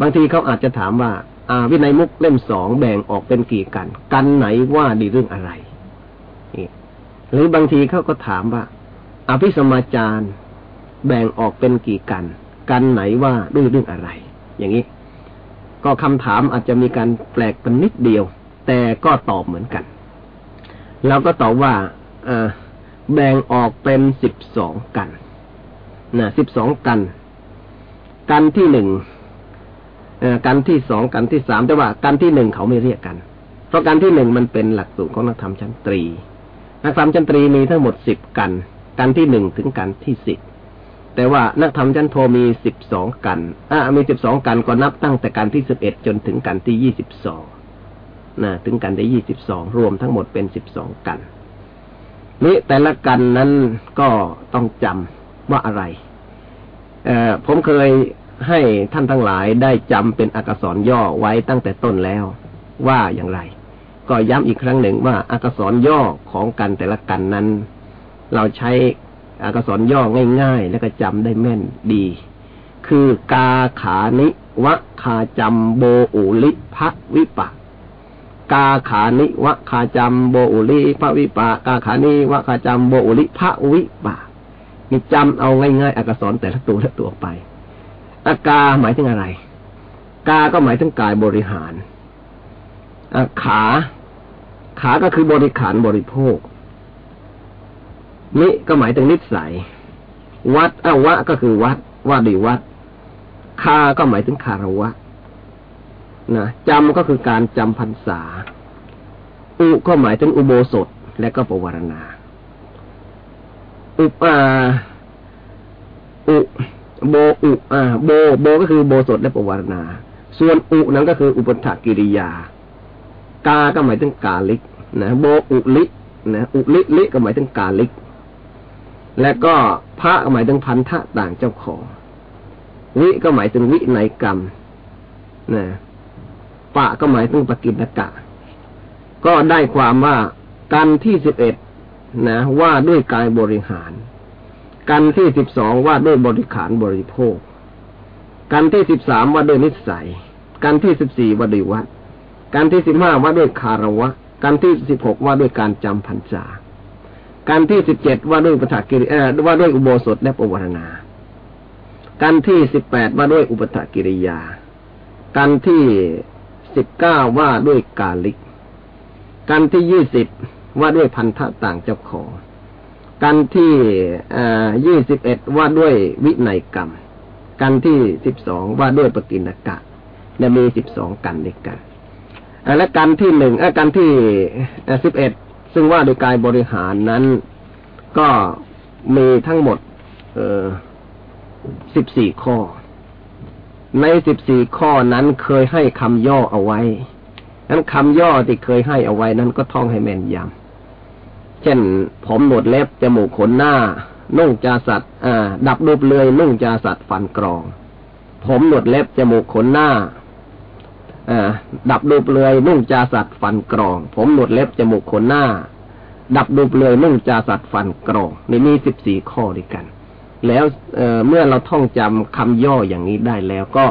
บางทีเขาอาจจะถามว่าอาวินัยมุกเล่มสองแบ่งออกเป็นกี่กัน กันไหนว่าดีเรื่องอะไรหรือบางทีเขาก็ถามว่าอภิสมาจารแบ่งออกเป็นกี่กัน กันไหนว่าด้วยเรื่องอะไร อย่างนี้ ก็คำถามอาจจะมีการแปลกเป็นนิดเดียว แต่ก็ตอบเหมือนกันเราก็ตอบว่าอแบ่งออกเป็นสิบสองกัน นะสิบสองกัน กันที่หนึ่งกันที่สองกันที่สามแต่ว่ากันที่หนึ่งเขาไม่เรียกกัน เพราะกันที่หนึ่งมันเป็นหลักสูตรของนักธรรมชั้นตรี นักธรรมชั้นตรีมีทั้งหมดสิบกัน กันที่หนึ่งถึงกันที่สิบแต่ว่านักธรรมชั้นโทมีสิบสองกันอ่ามีสิบสองกันก็นับตั้งแต่กันที่สิบเอ็ดจนถึงกันที่ยี่สิบสองนะถึงกันที่ยี่สิบสองรวมทั้งหมดเป็นสิบสองกัน นี้แต่ละกันนั้นก็ต้องจำ ว่าอะไรเออผมเคยให้ท่านทั้งหลายได้จำเป็นอักษรย่อไว้ตั้งแต่ต้นแล้ว ว่าอย่างไร ก็ย้ำอีกครั้งหนึ่งว่าอักษรย่อของกันแต่ละกันนั้น เราใช้อักษรย่อง่าย ๆ แล้วก็จำได้แม่นดี คือกาขานิวะคาจำโบอุลิพะวิปะกาขานิวะคาจำโบอุลิพระวิปากาขานิวะคาจำโบอุลิพระวิปา นี่จำเอาง่ายๆอักษรแต่ละตัวละตัวไป อากาหมายถึงอะไร กาก็หมายถึงกายบริหารขา ขาก็คือบริขารบริโภค นิก็หมายถึงนิสัย วัดอาวะก็คือวัด ว่าดีวัด คาก็หมายถึงคารวะนะจำก็คือการจำพรรษา อุก็หมายถึงอุโบสถและก็ปวารณา อุปาอุโบอุอ่าโบโบก็คือโบสถและปวารณา ส่วนอุนั้นก็คืออุปถกิริยา กาก็หมายถึงกาลิกนะโบอุลินะอุลิลิก็หมายถึงกาลิก และก็พระก็หมายถึงพันธะต่างเจ้าของ วิก็หมายถึงวิไนกรรมนะปะก็หมายถึงปกิณกะ ก็ได้ความว่ากันที่สิบเอ็ด นะ ว่าด้วยกายบริหาร กันที่สิบสองว่าด้วยบริขารบริโภค กันที่สิบสามว่าด้วยนิสัย กันที่สิบสี่ว่าด้วยวัด กันที่สิบห้าว่าด้วยคารวะ กันที่สิบหกว่าด้วยการจำพรรษา กันที่สิบเจ็ดว่าด้วยปฐกิริเอว่าด้วยอุโบสถและปวารณา กันที่สิบแปดว่าด้วยอุปถกิริยา กันที่สิบเก้าว่าด้วยกาลิก กันที่ยี่สิบ ว่าด้วยพันธะต่างเจ้าของกันที่ยี่สิบเอ็ดว่าด้วยวินัยกรรม กันที่สิบสองว่าด้วยปกิณกะและมีสิบสองกันด้วยกันและกันที่หนึ่งกันที่สิบเอ็ดซึ่งว่าโดยกายบริหารนั้น ก็มีทั้งหมดสิบสี่ข้อ ในสิบสี่ข้อนั้นเคยให้คำย่อเอาไว้ นั้นคำย่อที่เคยให้เอาไว้นั้นก็ท่องให้แม่นยำเช่น ผมหนวดเล็บจมูกขนหน้า นุ่งจาสัตว์อ่าดับรูปเลยนุ่งจาสัตว์ฟันกรองผมหนวดเล็บจมูกขนหน้าอ่าดับรูปเลยนุ่งจาสัตว์ฟันกรอง ผมหนวดเล็บจมูกขนหน้าดับรูปเลยนุ่งจาสัตว์ฟันกรองนี่มีสิบสี่ข้อด้วยกัน แล้วเเมื่อเราท่องจำคำย่ออย่างนี้ได้แล้วก็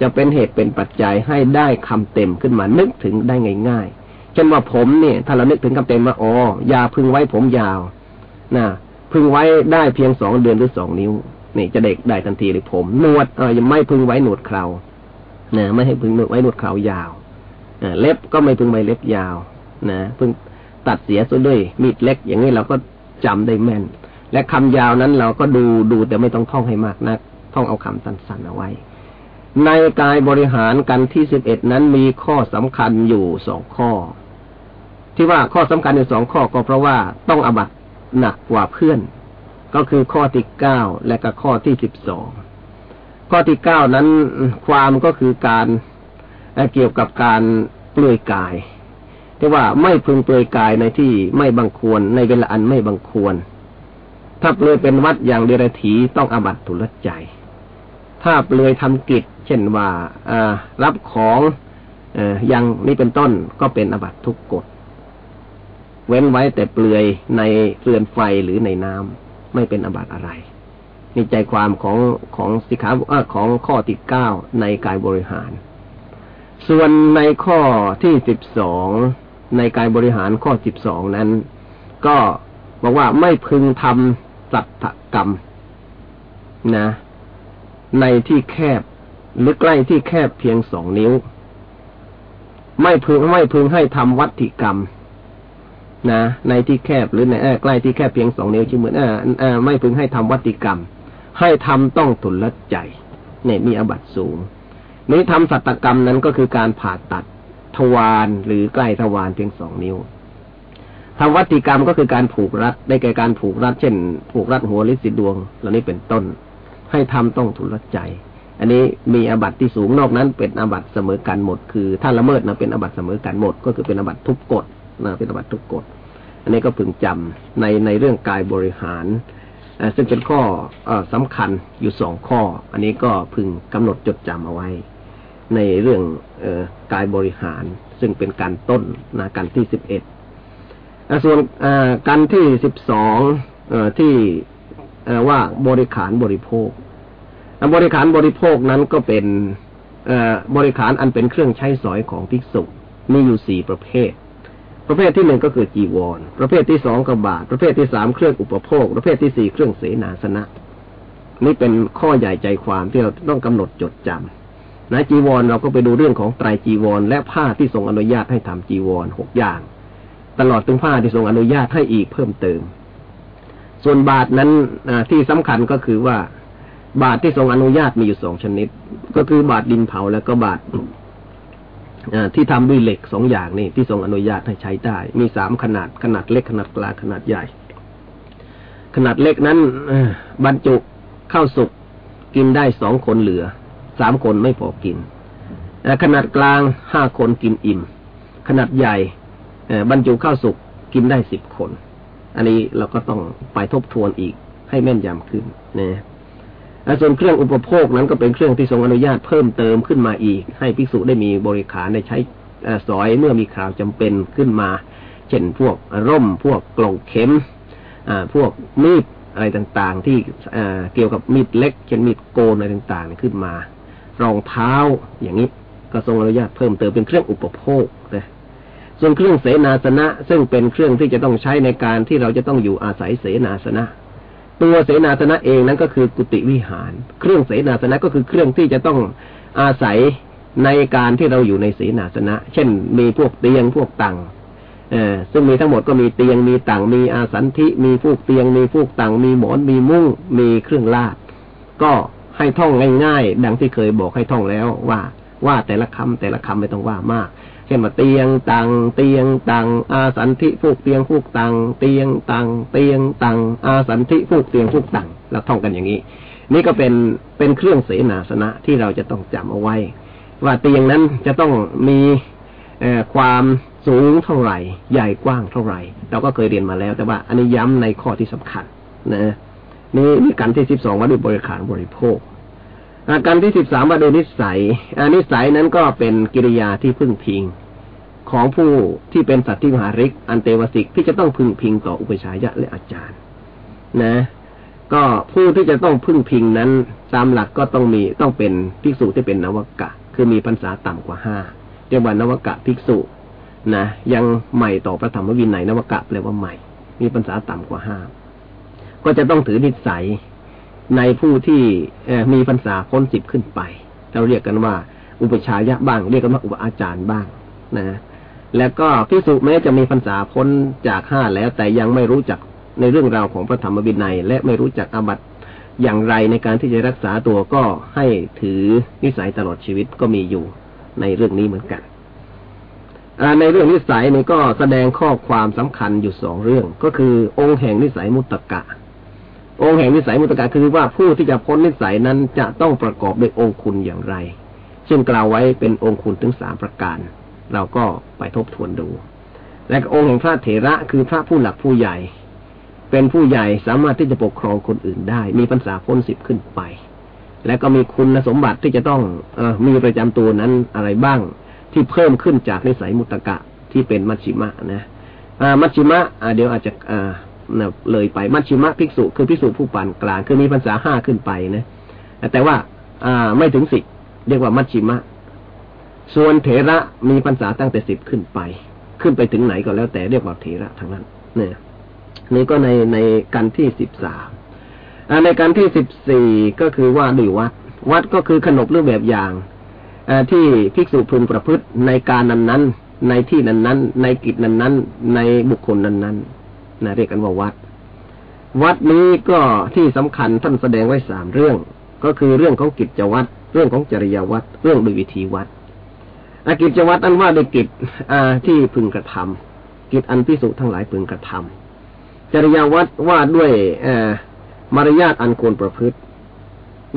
จะเป็นเหตุเป็นปัจจัยให้ได้คำเต็มขึ้นมานึกถึงได้ง่ายๆเช่นว่าผมเนี่ย ถ้าเรานึกถึงคำเต็มว่าอ๋อยาพึงไว้ผมยาวนะพึงไว้ได้เพียงสองเดือนหรือสองนิ้วนี่จะเด็กได้ทันทีเลยผมหนวดเออยังไม่พึงไว้หนวดเครานะไม่ให้พึงไว้หนวดเครายาวเล็บก็ไม่พึงไว้เล็บยาวนะพึงตัดเสียซะด้วยมีดเล็ก อย่างนี้เราก็จำได้แม่น และคำยาวนั้นเราก็ดูดูแต่ไม่ต้องท่องให้มากนักท่องเอาคำสั้นๆเอาไว้ ในกายบริหารกันที่สิบเอ็ดนั้นมีข้อสำคัญอยู่สองข้อ ที่ว่าข้อสำคัญอยู่สองข้อก็เพราะว่าต้องอบัตหนักกว่าเพื่อน ก็คือข้อที่เก้าและก็ข้อที่สิบสองข้อที่เก้านั้นความก็คือการเกี่ยวกับการเปลือยกายที่ว่าไม่พึงเปลือยกายในที่ไม่บังควรในเวลาอันไม่บังควร ถ้าเปลือยเป็นวัดอย่างเดรถีต้องอบัตทุลใจ ถ้าเปลือยทำกิจ เช่นว่ารับของอย่างนี้เป็นต้นก็เป็นอบัตทุกกฎเว้นไว้แต่เปลือยในเรือนไฟหรือในน้ำไม่เป็นอบัตอะไรนี่ใจความของของสิกขาของข้อที่เก้าในกายบริหาร ส่วนในข้อที่สิบสองในกายบริหารข้อสิบสองนั้น ก็บอกว่าไม่พึงทำสัตถกรรมนะ ในที่แคบ หรือใกล้ที่แคบเพียงสองนิ้ว ไม่พึงไม่พึงให้ทำวัตถิกรรม นะ ในที่แคบหรือในใกล้ที่แคบเพียงสองนิ้วชื่อเหมือนอไม่พึงให้ทำวัตถิกรรม ให้ทำต้องทุนละใจเนี่ยมีอบัตสูงนี้ทำสัตกรรมนั้นก็คือการผ่าตัดทวารหรือใกล้ทวารเพียงสองนิ้วทำวัติกรรมก็คือการผูกรัดได้แก่การผูกรัดเช่น ผูกรัดหัวลิสิดวงเหล่านี้เป็นต้น ให้ทำต้องทุนรัดใจ อันนี้มีอาบัติที่สูงนอกนั้นเป็นอาบัติเสมอกันหมด คือถ้าละเมิดนะเป็นอาบัติเสมอกันหมด ก็คือเป็นอาบัติทุกกฎนะเป็นอาบัติทุกกฎอันนี้ก็พึงจำในในเรื่องกายบริหารซึ่งเป็นข้ออสำคัญอยู่สองข้อ อันนี้ก็พึงกำหนดจดจำเอาไว้ ในเรื่องอกายบริหาร ซึ่งเป็นการต้นนะการที่สิบเอ็ดส่วนกันที่สิบสองที่ว่าบริขารบริโภค บริขารบริโภคนั้นก็เป็นบริขารอันเป็นเครื่องใช้สอยของภิกษุมีอยู่สี่ประเภท ประเภทที่หนึ่งก็คือจีวร ประเภทที่สองกบาท ประเภทที่สามเครื่องอุปโภค ประเภทที่สี่เครื่องเสนาสนะ นี่เป็นข้อใหญ่ใจความที่เราต้องกำหนดจดจำนะจีวรเราก็ไปดูเรื่องของไตรจีวร และผ้าที่ทรงอนุญาตให้ทำจีวรหกอย่าง ตลอดถึงผ้าที่ทรงอนุญาตให้อีกเพิ่มเติม ส่วนบาทนั้นที่สำคัญก็คือว่า บาทที่ทรงอนุญาตมีอยู่สองชนิด ก็คือบาทดินเผาแล้วก็บาทที่ทำด้วยเหล็กสองอย่างนี่ที่ทรงอนุญาตให้ใช้ได้ มีสามขนาดขนาดเล็กขนาดกลางขนาดใหญ่ ขนาดเล็กนั้นบรรจุข้าวสุกกินได้สองคนเหลือสามคนไม่พอกินขนาดกลางห้าคนกินอิ่ม ขนาดใหญ่บรรจุข้าวสุกกินได้สิบคน อันนี้เราก็ต้องไปทบทวนอีกให้แม่นยำขึ้นนะ และส่วนเครื่องอุปโภคนั้นก็เป็นเครื่องที่ทรงอนุญาตเพิ่มเติมขึ้นมาอีก ให้ภิกษุได้มีบริขารได้ใช้สอยเมื่อมีข่าวจำเป็นขึ้นมา เช่นพวกร่มพวกกล่องเข็มพวกมีดอะไรต่างๆ ที่เกี่ยวกับมีดเล็กเช่นมีดโกนอะไรต่างๆขึ้นมารองเท้าอย่างนี้ก็ทรงอนุญาตเพิ่มเติมเป็นเครื่องอุปโภคนะส่วนเครื่องเสนาสนะ ซึ่งเป็นเครื่องที่จะต้องใช้ในการที่เราจะต้องอยู่อาศัยเสนาสนะ ตัวเสนาสนะเองนั้นก็คือกุฏิวิหาร เครื่องเสนาสนะก็คือเครื่องที่จะต้องอาศัยในการที่เราอยู่ในเสนาสนะ เช่น มีพวกเตียงพวกตังเออซึ่งมีทั้งหมดก็มีเตียงมีตังมีอาสันทิมีพวกเตียง มีพวกตังมีหมอนมีมุ้งมีเครื่องลาดก็ให้ท่องง่ายๆ ดังที่เคยบอกให้ท่องแล้วว่าว่าแต่ละคำแต่ละคำไม่ต้องว่ามาก เช่นว่าเตียงตังเตียงตังอาสันทิผูกเตียงผูกตังเตียงตังเตียงตังอาสันทิผูกเตียงผูกตังเราท่องกันอย่างนี้ นี่ก็เป็นเป็นเครื่องเสนาสนะที่เราจะต้องจำเอาไว้ ว่าเตียงนั้นจะต้องมีความสูงเท่าไหร่ ใหญ่กว้างเท่าไหร่ เราก็เคยเรียนมาแล้ว แต่ว่าอันนี้ย้ำในข้อที่สำคัญนะนี่นี่การที่สิบสองว่าด้วยบริขารบริโภค อาการที่สิบสามมาดูนิสัยอานิสัยนั้นก็เป็นกิริยาที่พึ่งพิง ของผู้ที่เป็นสัตว์ที่มหาริก อันเตวสิกที่จะต้องพึ่งพิงต่ออุปชัยยะและอาจารย์ นะ ก็ผู้ที่จะต้องพึ่งพิงนั้นตามหลักก็ต้องมีต้องเป็นภิกษุที่เป็นนวกะ คือมีพรรษาต่ำกว่าห้าเรียกว่านวกะภิกษุนะยังใหม่ต่อพระธรรมวินัยนวกะแปลว่าใหม่ มีพรรษาต่ำกว่าห้าก็จะต้องถือนิสัย ในผู้ที่มีพรรษาพ้นสิบขึ้นไป เราเรียกกันว่า อุปชายะบ้าง เรียกกันว่าอุปอาจารย์บ้างนะ แล้วก็พิสุแม้จะมีพรรษาพ้นจากห้าแล้วแต่ยังไม่รู้จักในเรื่องราวของพระธรรมวินัย และไม่รู้จักอาบัติอย่างไรในการที่จะรักษาตัวก็ให้ถือนิสัยตลอดชีวิตก็มีอยู่ในเรื่องนี้เหมือนกันในเรื่องนิสัยนี่ก็แสดงข้อความสำคัญอยู่สองเรื่อง ก็คือองค์แห่งนิสัยมุตตะ องค์แห่งนิสัยมุตกะคือว่าผู้ที่จะพ้นนิสัยนั้นจะต้องประกอบด้วยองค์คุณอย่างไร ซึ่งกล่าวไว้เป็นองค์คุณถึงสามประการ เราก็ไปทบทวนดู และองค์แห่งพระเถระคือพระผู้หลักผู้ใหญ่ เป็นผู้ใหญ่สามารถที่จะปกครองคนอื่นได้ มีพรรษาพ้นสิบขึ้นไป และก็มีคุณสมบัติที่จะต้องอมีประจำตัวนั้นอะไรบ้างที่เพิ่มขึ้นจากนิสัยมุตกะที่เป็นมัชชิมะนะมัชชิมะเดี๋ยวอาจจะ เลยไปมัชชิมะภิกษุ คือภิกษุผู้ปานกลาง คือมีพรรษาห้าขึ้นไปนะแต่ว่าอ่าไม่ถึงสิบเรียกว่ามัชชิมะ ส่วนเถระมีพรรษาตั้งแต่สิบขึ้นไป ขึ้นไปถึงไหนก็แล้วแต่เรียกว่าเถระทั้งนั้น เนี่ยนี่ก็ในในการที่สิบสามในการที่สิบสี่ก็คือว่าด้วยวัด วัดก็คือขนบเรื่องแบบอย่างอที่ภิกษุพึงประพฤติในการนั้นนั้นในที่นั้นนั้นในกิจนั้นนั้นในบุคคลนั้นนั้น นะเรียกกันว่าวัด วัดนี้ก็ที่สำคัญท่านแสดงไว้สามเรื่อง ก็คือเรื่องของกิจวัตรเรื่องของจริยวัตรเรื่องโดยวิธีวัดอากิจวัตรอันว่าด้วยกิจที่พึงกระทำกิจอันพิสุทั้งหลายพึงกระทำจริยวัตรว่าด้วยมารยาทอันควรประพฤติ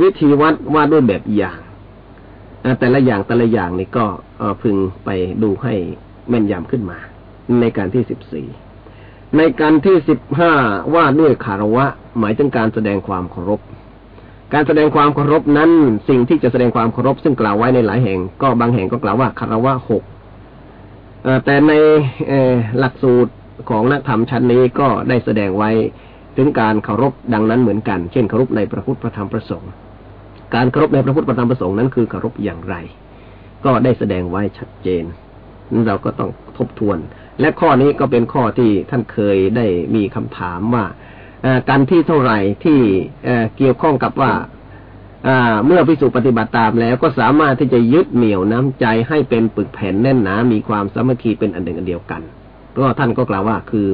วิธีวัดว่าด้วยแบบอย่างแต่ละอย่างแต่ละอย่างนี่ก็พึงไปดูให้แม่นยำขึ้นมา ในการที่สิบสี่ ในการที่สิบห้าว่าด้วยคารวะ หมายถึงการแสดงความเคารพ การแสดงความเคารพนั้นสิ่งที่จะแสดงความเคารพซึ่งกล่าวไว้ในหลายแห่ง ก็บางแห่งก็กล่าวว่าคารวะหกแต่ในหลักสูตรของนักธรรมชั้นนี้ก็ได้แสดงไว้ถึงการเคารพดังนั้นเหมือนกัน เช่นเคารพในพระพุทธพระธรรมพระสงฆ์การเคารพในพระพุทธพระธรรมพระสงฆ์นั้นคือเคารพอย่างไร ก็ได้แสดงไว้ชัดเจนนั้นเราก็ต้องทบทวน และข้อนี้ก็เป็นข้อที่ท่านเคยได้มีคำถามว่าการที่เท่าไหร่ที่เกี่ยวข้องกับว่าเมื่อพิสูจปฏิบัติตามแล้วก็สามารถที่จะยึดเหนี่ยวน้ำใจให้เป็นปึกแผ่นแน่นหนา มีความสามัคคีเป็นอันหนึ่งอันเดียวกัน ก็ท่านก็กล่าวว่าคือ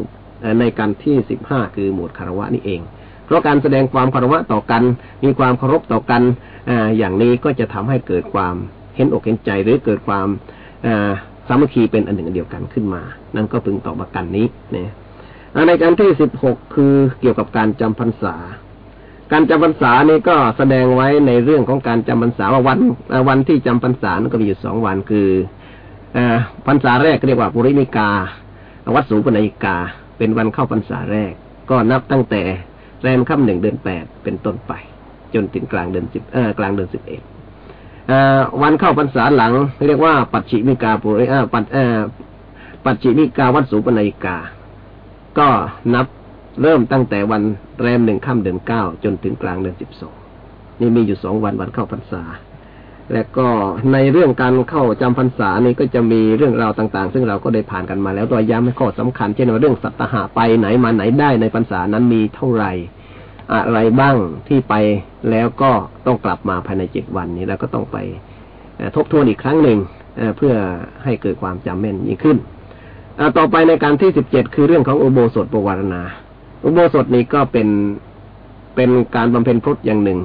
ในการที่สิบห้าคือหมวดคารวะนี่เอง เพราะการแสดงความคารวะต่อกัน มีความเคารพต่อกันออย่างนี้ก็จะทำให้เกิดความเห็นอกเห็นใจหรือเกิดความ สามัคคีเป็นอันหนึ่งอันเดียวกันขึ้นมา นั่นก็พึงต่อประกันนี้เนี่ยในการที่สิบหกคือเกี่ยวกับการจำพรรษา การจำพรรษานี่ก็แสดงไว้ในเรื่องของการจำพรรษาว่าวันวันที่จำพรรษาก็มีอยู่สองวันคือพรรษาแรกเรียกว่าปุริมิกา วัดสูปนิกา เป็นวันเข้าพรรษาแรก ก็นับตั้งแต่แรมค่ำหนึ่งเดือนแปดเป็นต้นไป จนถึงกลางเดือนสิบเออกลางเดือนสิบเอ็ด วันเข้าพรรษาหลัง เรียกว่า ปัจฉิมิกาปุริปัจปัจฉิมิกาวัดสูปนิกา ก็นับเริ่มตั้งแต่วันแรมหนึ่งค่ำเดือนเก้าจนถึงกลางเดือนสิบสองนี่มีอยู่สองวันวันเข้าพรรษา และก็ในเรื่องการเข้าจำพรรษานี่ก็จะมีเรื่องราวต่างๆ ซึ่งเราก็ได้ผ่านกันมาแล้วตัวย้ำให้ข้อสำคัญ เช่นว่าเรื่องสัตหะไปไหนมาไหนได้ในพรรษานั้นมีเท่าไหร่ อะไรบ้างที่ไปแล้วก็ต้องกลับมาภายในเจ็ดวันนี้ แล้วก็ต้องไปทบทวนอีกครั้งหนึ่งเพื่อให้เกิดความจำแม่นยิ่งขึ้นต่อไปในการที่สิบเจ็ดคือเรื่องของอุโบสถปวารณา อุโบสถนี้ก็เป็นเป็นการบำเพ็ญพรตอย่างหนึ่ง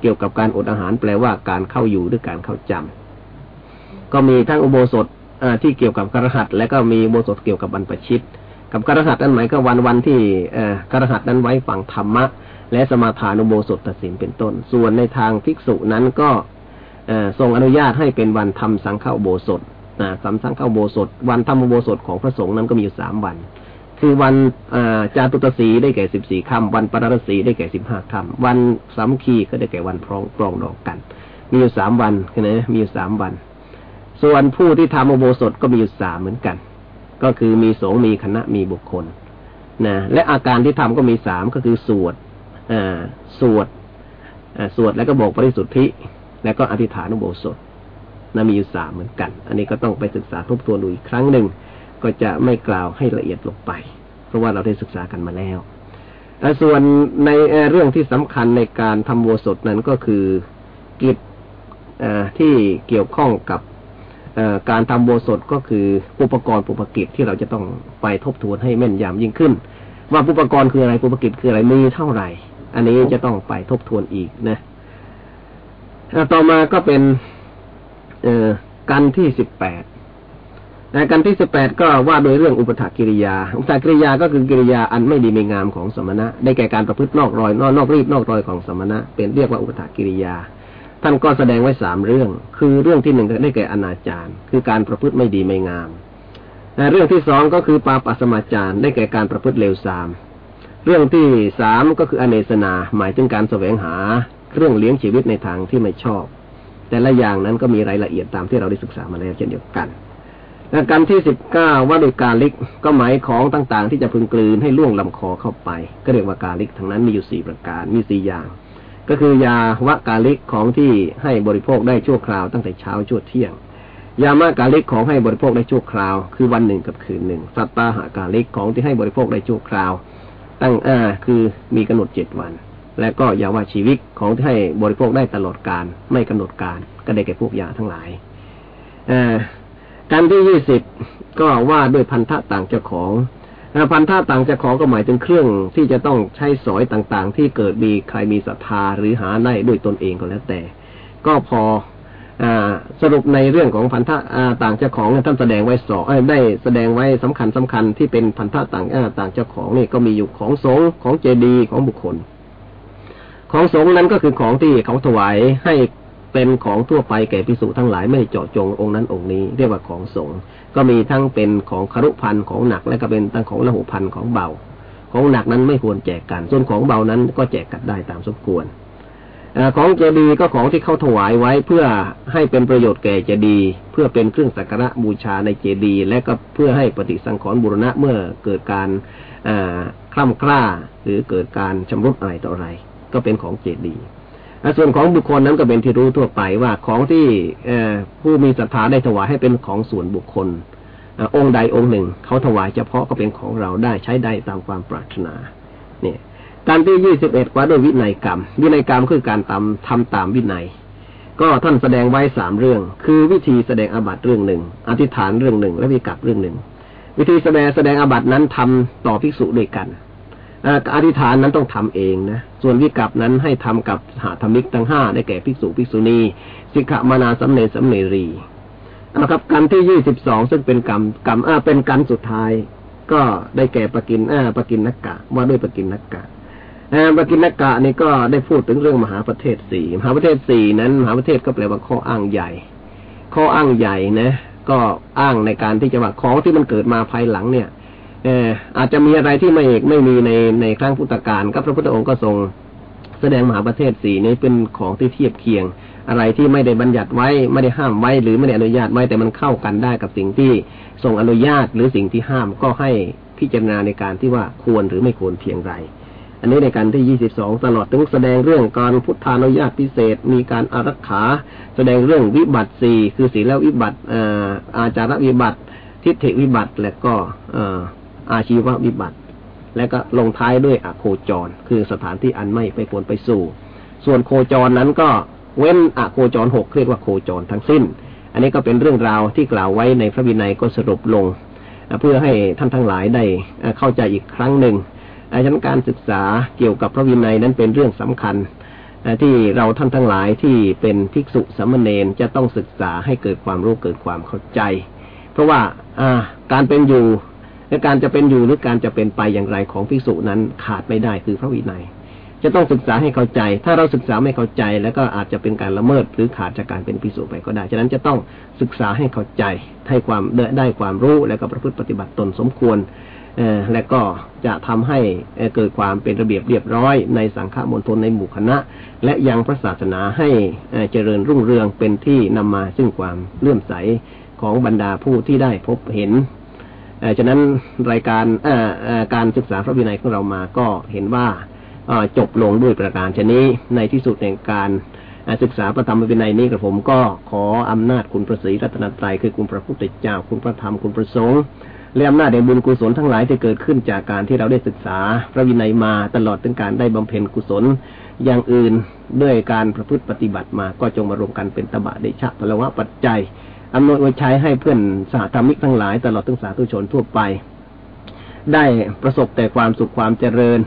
เกี่ยวกับการอดอาหารแปลว่าการเข้าอยู่หรือการเข้าจำก็มีทั้งอุโบสถที่เกี่ยวกับกระหัตและก็มีอุโบสถเกี่ยวกับบรรพชิต กับกระหัตนั้นหมายก็วันวันที่กระหัตนั้นไว้ฝังธรรมะ และสมาทานุโบสถตัดสินเป็นต้น ส่วนในทางภิกษุนั้นก็ทรงอนุญาตให้เป็นวันทำสังฆอุโบสถนะสำสังเข้าโบสถ วันธรรมโบสถของพระสงฆ์นั้นก็มีอยู่สามวัน คือวันจาตุตสีได้แก่สิบสี่ค่ำวันปรรสีได้แก่สิบห้าค่ำวันสามคีก็ได้แก่วันพรองปรองดอกกัน มีอยู่สามวันนะมีอยู่สามวัน ส่วนผู้ที่ทำโบสถก็มีอยู่สามเหมือนกัน ก็คือมีสงฆ์มีคณะมีบุคคลนะและอาการที่ทำก็มีสามก็คือสวด สวดสวดแล้วก็บอกปริสุทธิ แล้วก็อธิษฐานอุโบสถนะมีอยู่สามเหมือนกัน อันนี้ก็ต้องไปศึกษาทบทวนดูอีกครั้งหนึ่ง ก็จะไม่กล่าวให้ละเอียดลงไป เพราะว่าเราได้ศึกษากันมาแล้วส่วนในเรื่องที่สำคัญในการทำโวสดนั้นก็คือกิจที่เกี่ยวข้องกับการทำโวสดก็คืออุปกรณ์ปุปกิจที่เราจะต้องไปทบทวนให้แม่นยำยิ่งขึ้น ว่าอุปกรณ์คืออะไรปุปกิจคืออะไรมีเท่าไหร่ อันนี้จะต้องไปทบทวนอีกนะต่อมาก็เป็น เออกันที่สิบแปดในกันที่สิบแปดก็ว่าโดยเรื่องอุปถากิริยา อุปถากิริยาก็คือกิริยาอันไม่ดีไม่งามของสมณะ ได้แก่การประพฤตินอกรอยนอกนอกรีบนอกรอยของสมณะ เป็นเรียกว่าอุปถากิริยา ท่านก็แสดงไว้สามเรื่อง คือเรื่องที่หนึ่งได้แก่อนาจารคือการประพฤติไม่ดีไม่งามเรื่องที่สองก็คือปาปัสมาจารได้แก่การประพฤติเลวทราม เรื่องที่สามก็คืออเนสนา หมายถึงการแสวงหาเรื่องเลี้ยงชีวิตในทางที่ไม่ชอบ แต่ละอย่างนั้นก็มีรายละเอียดตามที่เราได้ศึกษามาแล้วเช่นเดียวกันและการที่สิบเก้าว่าโดยการลิกก็หมายของต่างๆ ที่จะพึงกลืนให้ล่วงลำคอเข้าไป ก็เรียกว่าการลิกทั้งนั้นมีอยู่สี่ประการมีสี่อย่าง ก็คือยาวะกาลิกของที่ให้บริโภคได้ชั่วคราวตั้งแต่เช้าจวเที่ยง ยามากาลิกของให้บริโภคได้ชั่วคราว คือวันหนึ่งกับคืนหนึ่งสัตตาหากาลิกของที่ให้บริโภคได้ชั่วคราว ตั้งอ่าคือมีกำหนดเจ็ดวัน และก็ยาว่าชีวิตของที่ให้บริโภคได้ตลอดการไม่กำหนดการ ก็ได้แก่พวกยาทั้งหลายการที่ยี่สิบก็ว่าด้วยพันธะต่างเจ้าของพันธะต่างเจ้าของก็หมายถึงเครื่องที่จะต้องใช้สอยต่างๆ ที่เกิดมีใครมีศรัทธาหรือหาได้ด้วยตนเองก็แล้วแต่ ก็พอ สรุปในเรื่องของพันธะต่างเจ้าของท่านแสดงไว้สองได้แสดงไว้สำคัญสำคัญที่เป็นพันธะต่างต่างเจ้าของนี่ก็มีอยู่ของสงของเจดีของบุคคล ของสงฆ์นั้นก็คือของที่เขาถวายให้เป็นของทั่วไปแก่พิสุทั้งหลายไม่เจาะจงองค์นั้นองค์นี้เรียกว่าของสงฆ์ก็มีทั้งเป็นของคารุพันของหนักและก็เป็นทั้งของละหุพันของเบา ของหนักนั้นไม่ควรแจกกัน ส่วนของเบานั้นก็แจกกันได้ตามสมควร ของเจดีย์ก็ของที่เขาถวายไว้เพื่อให้เป็นประโยชน์แก่เจดีย์เพื่อเป็นเครื่องสักการะบูชาในเจดีย์และก็เพื่อให้ปฏิสังขรณ์บุรณะเมื่อเกิดการคล่ำกล้า หรือเกิดการชำรุดอะไรต่ออะไร ก็เป็นของเจดีย์ส่วนของบุคคลนั้นก็เป็นที่รู้ทั่วไปว่าของที่ผู้มีศรัทธาได้ถวายให้เป็นของส่วนบุคคล องค์ใดองค์หนึ่ง เขาถวายเฉพาะก็เป็นของเราได้ใช้ได้ตามความปรารถนา เนี่ย การที่ยี่สิบเอ็ดว่าด้วยวินัยกรรม วินัยกรรมคือการทำทำตามวินัย ก็ท่านแสดงไว้สามเรื่อง คือวิธีแสดงอาบัติเรื่องหนึ่งอธิษฐานเรื่องหนึ่ง และวิกัปเรื่องหนึ่ง วิธีแสดงแสดงอาบัตินั้นทำต่อภิกษุด้วยกันอธิษฐานนั้นต้องทำเองนะ ส่วนวิกัปนั้นให้ทำกับหาธรรมิกทั้งห้าได้แก่ภิกษุภิกษุณีสิกขมานาสัมเนสัมเนรีนะครับกันที่ยี่สิบสองซึ่งเป็นกรรมกรรมอ่าเป็นกันสุดท้าย ก็ได้แก่ปกินอ่าปกินนักกะว่าด้วยปกินนักกะ ปกินนกกะนี่ก็ได้พูดถึงเรื่องมหาประเทศสี่มหาประเทศสี่นั้น มหาประเทศก็แปลว่าข้ออ้างใหญ่ ข้ออ้างใหญ่นะ ก็อ้างในการที่จะว่าของที่มันเกิดมาภายหลังเนี่ยเอออาจจะมีอะไรที่ไม่เอกไม่มีในในครั้งพุทธกาลก็พระพุทธองค์ก็ทรงแสดงมหาประเทศสี่นี้เป็นของที่เทียบเคียง อะไรที่ไม่ได้บัญญัติไว้ไม่ได้ห้ามไว้หรือไม่ได้อนุญาตไว้แต่มันเข้ากันได้กับสิ่งที่ทรงอนุญาตหรือสิ่งที่ห้ามก็ให้พิจารณาในการที่ว่าควรหรือไม่ควรเพียงไร อันนี้ในการที่ยี่สิบสองตลอดถึงแสดงเรื่องการพุทธานุญาตพิเศษ มีการอารักขา แสดงเรื่องวิบัติสี่คือศีลวิบัติอาจารวิบัติ ทิฏฐิวิบัติ และก็อาชีววิบัติ และก็ลงท้ายด้วยอโคจร คือสถานที่อันไม่ไปควรไปสู่ ส่วนโคจรนั้นก็เว้นอโคจรหกเรียกว่าโคจรทั้งสิ้น อันนี้ก็เป็นเรื่องราวที่กล่าวไว้ในพระวินัยก็สรุปลง เพื่อให้ท่านทั้งหลายได้เข้าใจอีกครั้งหนึ่ง ฉะนั้นการศึกษาเกี่ยวกับพระวินัยนั้นเป็นเรื่องสำคัญที่เราท่านทั้งหลายที่เป็นภิกษุสามเณรจะต้องศึกษาให้เกิดความรู้เกิดความเข้าใจ เพราะว่าการเป็นอยู่และการจะเป็นอยู่หรือการจะเป็นไปอย่างไรของภิกษุนั้นขาดไม่ได้คือพระวินัย จะต้องศึกษาให้เข้าใจ ถ้าเราศึกษาไม่เข้าใจ แล้วก็อาจจะเป็นการละเมิดหรือขาดจากการเป็นพิสูจไปก็ได้ ฉะนั้นจะต้องศึกษาให้เข้าใจให้ความได้ความรู้แล้วก็ประพฤติปฏิบัติตนสมควร และก็จะทำให้เกิดความเป็นระเบียบเรียบร้อย ในสังฆมณฑลในหมู่คณะ และยังพระศาสนาให้เจริญรุ่งเรืองเป็นที่นำมาซึ่งความเลื่อมใสของบรรดาผู้ที่ได้พบเห็นฉะนั้นรายการการศึกษาพระวินัยของเรามาก็เห็นว่าจบลงด้วยประการชนี้ในที่สุดแห่งการศึกษาประธรรมวินัยนี้กระผมก็ขออำนาจคุณพระศรีรัตนตรัยคือคุณพระพุทธเจ้าคุณพระธรรมคุณพระสงฆ์ และอำนาจแห่งบุญกุศลทั้งหลายที่เกิดขึ้นจากการที่เราได้ศึกษา พระวินัยมาตลอดถึงการได้บำเพ็ญกุศลอย่างอื่นด้วยการประพฤติปฏิบัติมาก็จงมารวมกันเป็นตบะเดชะพลวะปัจจัยอำนวยไว้ใช้ให้เพื่อนสาธรรมิกทั้งหลาย ตลอดถึงสาธุชนทั่วไป ได้ประสบแต่ความสุขความเจริญ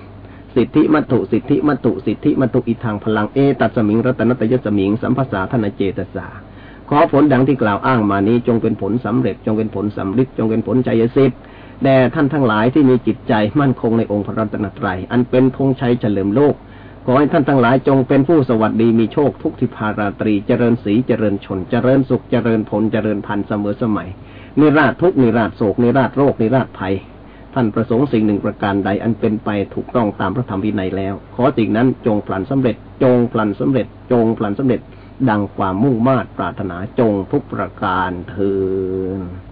สิทธิมัตุสิทธิมัตุสิทธิมัตุอิทางพลังเอตัสมิงรัตนตยสมิงสัมภาษาธนเจตสา ขอผลดังที่กล่าวอ้างมานี้ จงเป็นผลสำเร็จ จงเป็นผลสำลิดจงเป็นผลใจสิทธิ์แด่ท่านทั้งหลายที่มีจิตใจมั่นคงในองค์พระรัตนตรัย อันเป็นธงชัยเฉลิมโลก ขอให้ท่านทั้งหลายจงเป็นผู้สวัสดีมีโชคทุกทิพาราตรี เจริญสีเจริญชน เจริญสุข เจริญผล เจริญพันธ์เสมอสมัย นิราชทุกนิราชโศกนิราชโรคนิราชภัย ท่านประสงค์สิ่งหนึ่งประการใดอันเป็นไปถูกต้องตามพระธรรมวินัยแล้ว ขอสิ่งนั้นจงพลันสำเร็จ จงพลันสำเร็จ จงพลันสำเร็จ ดังความมุ่งมา่ปรารถนาจงทุกประการเถิด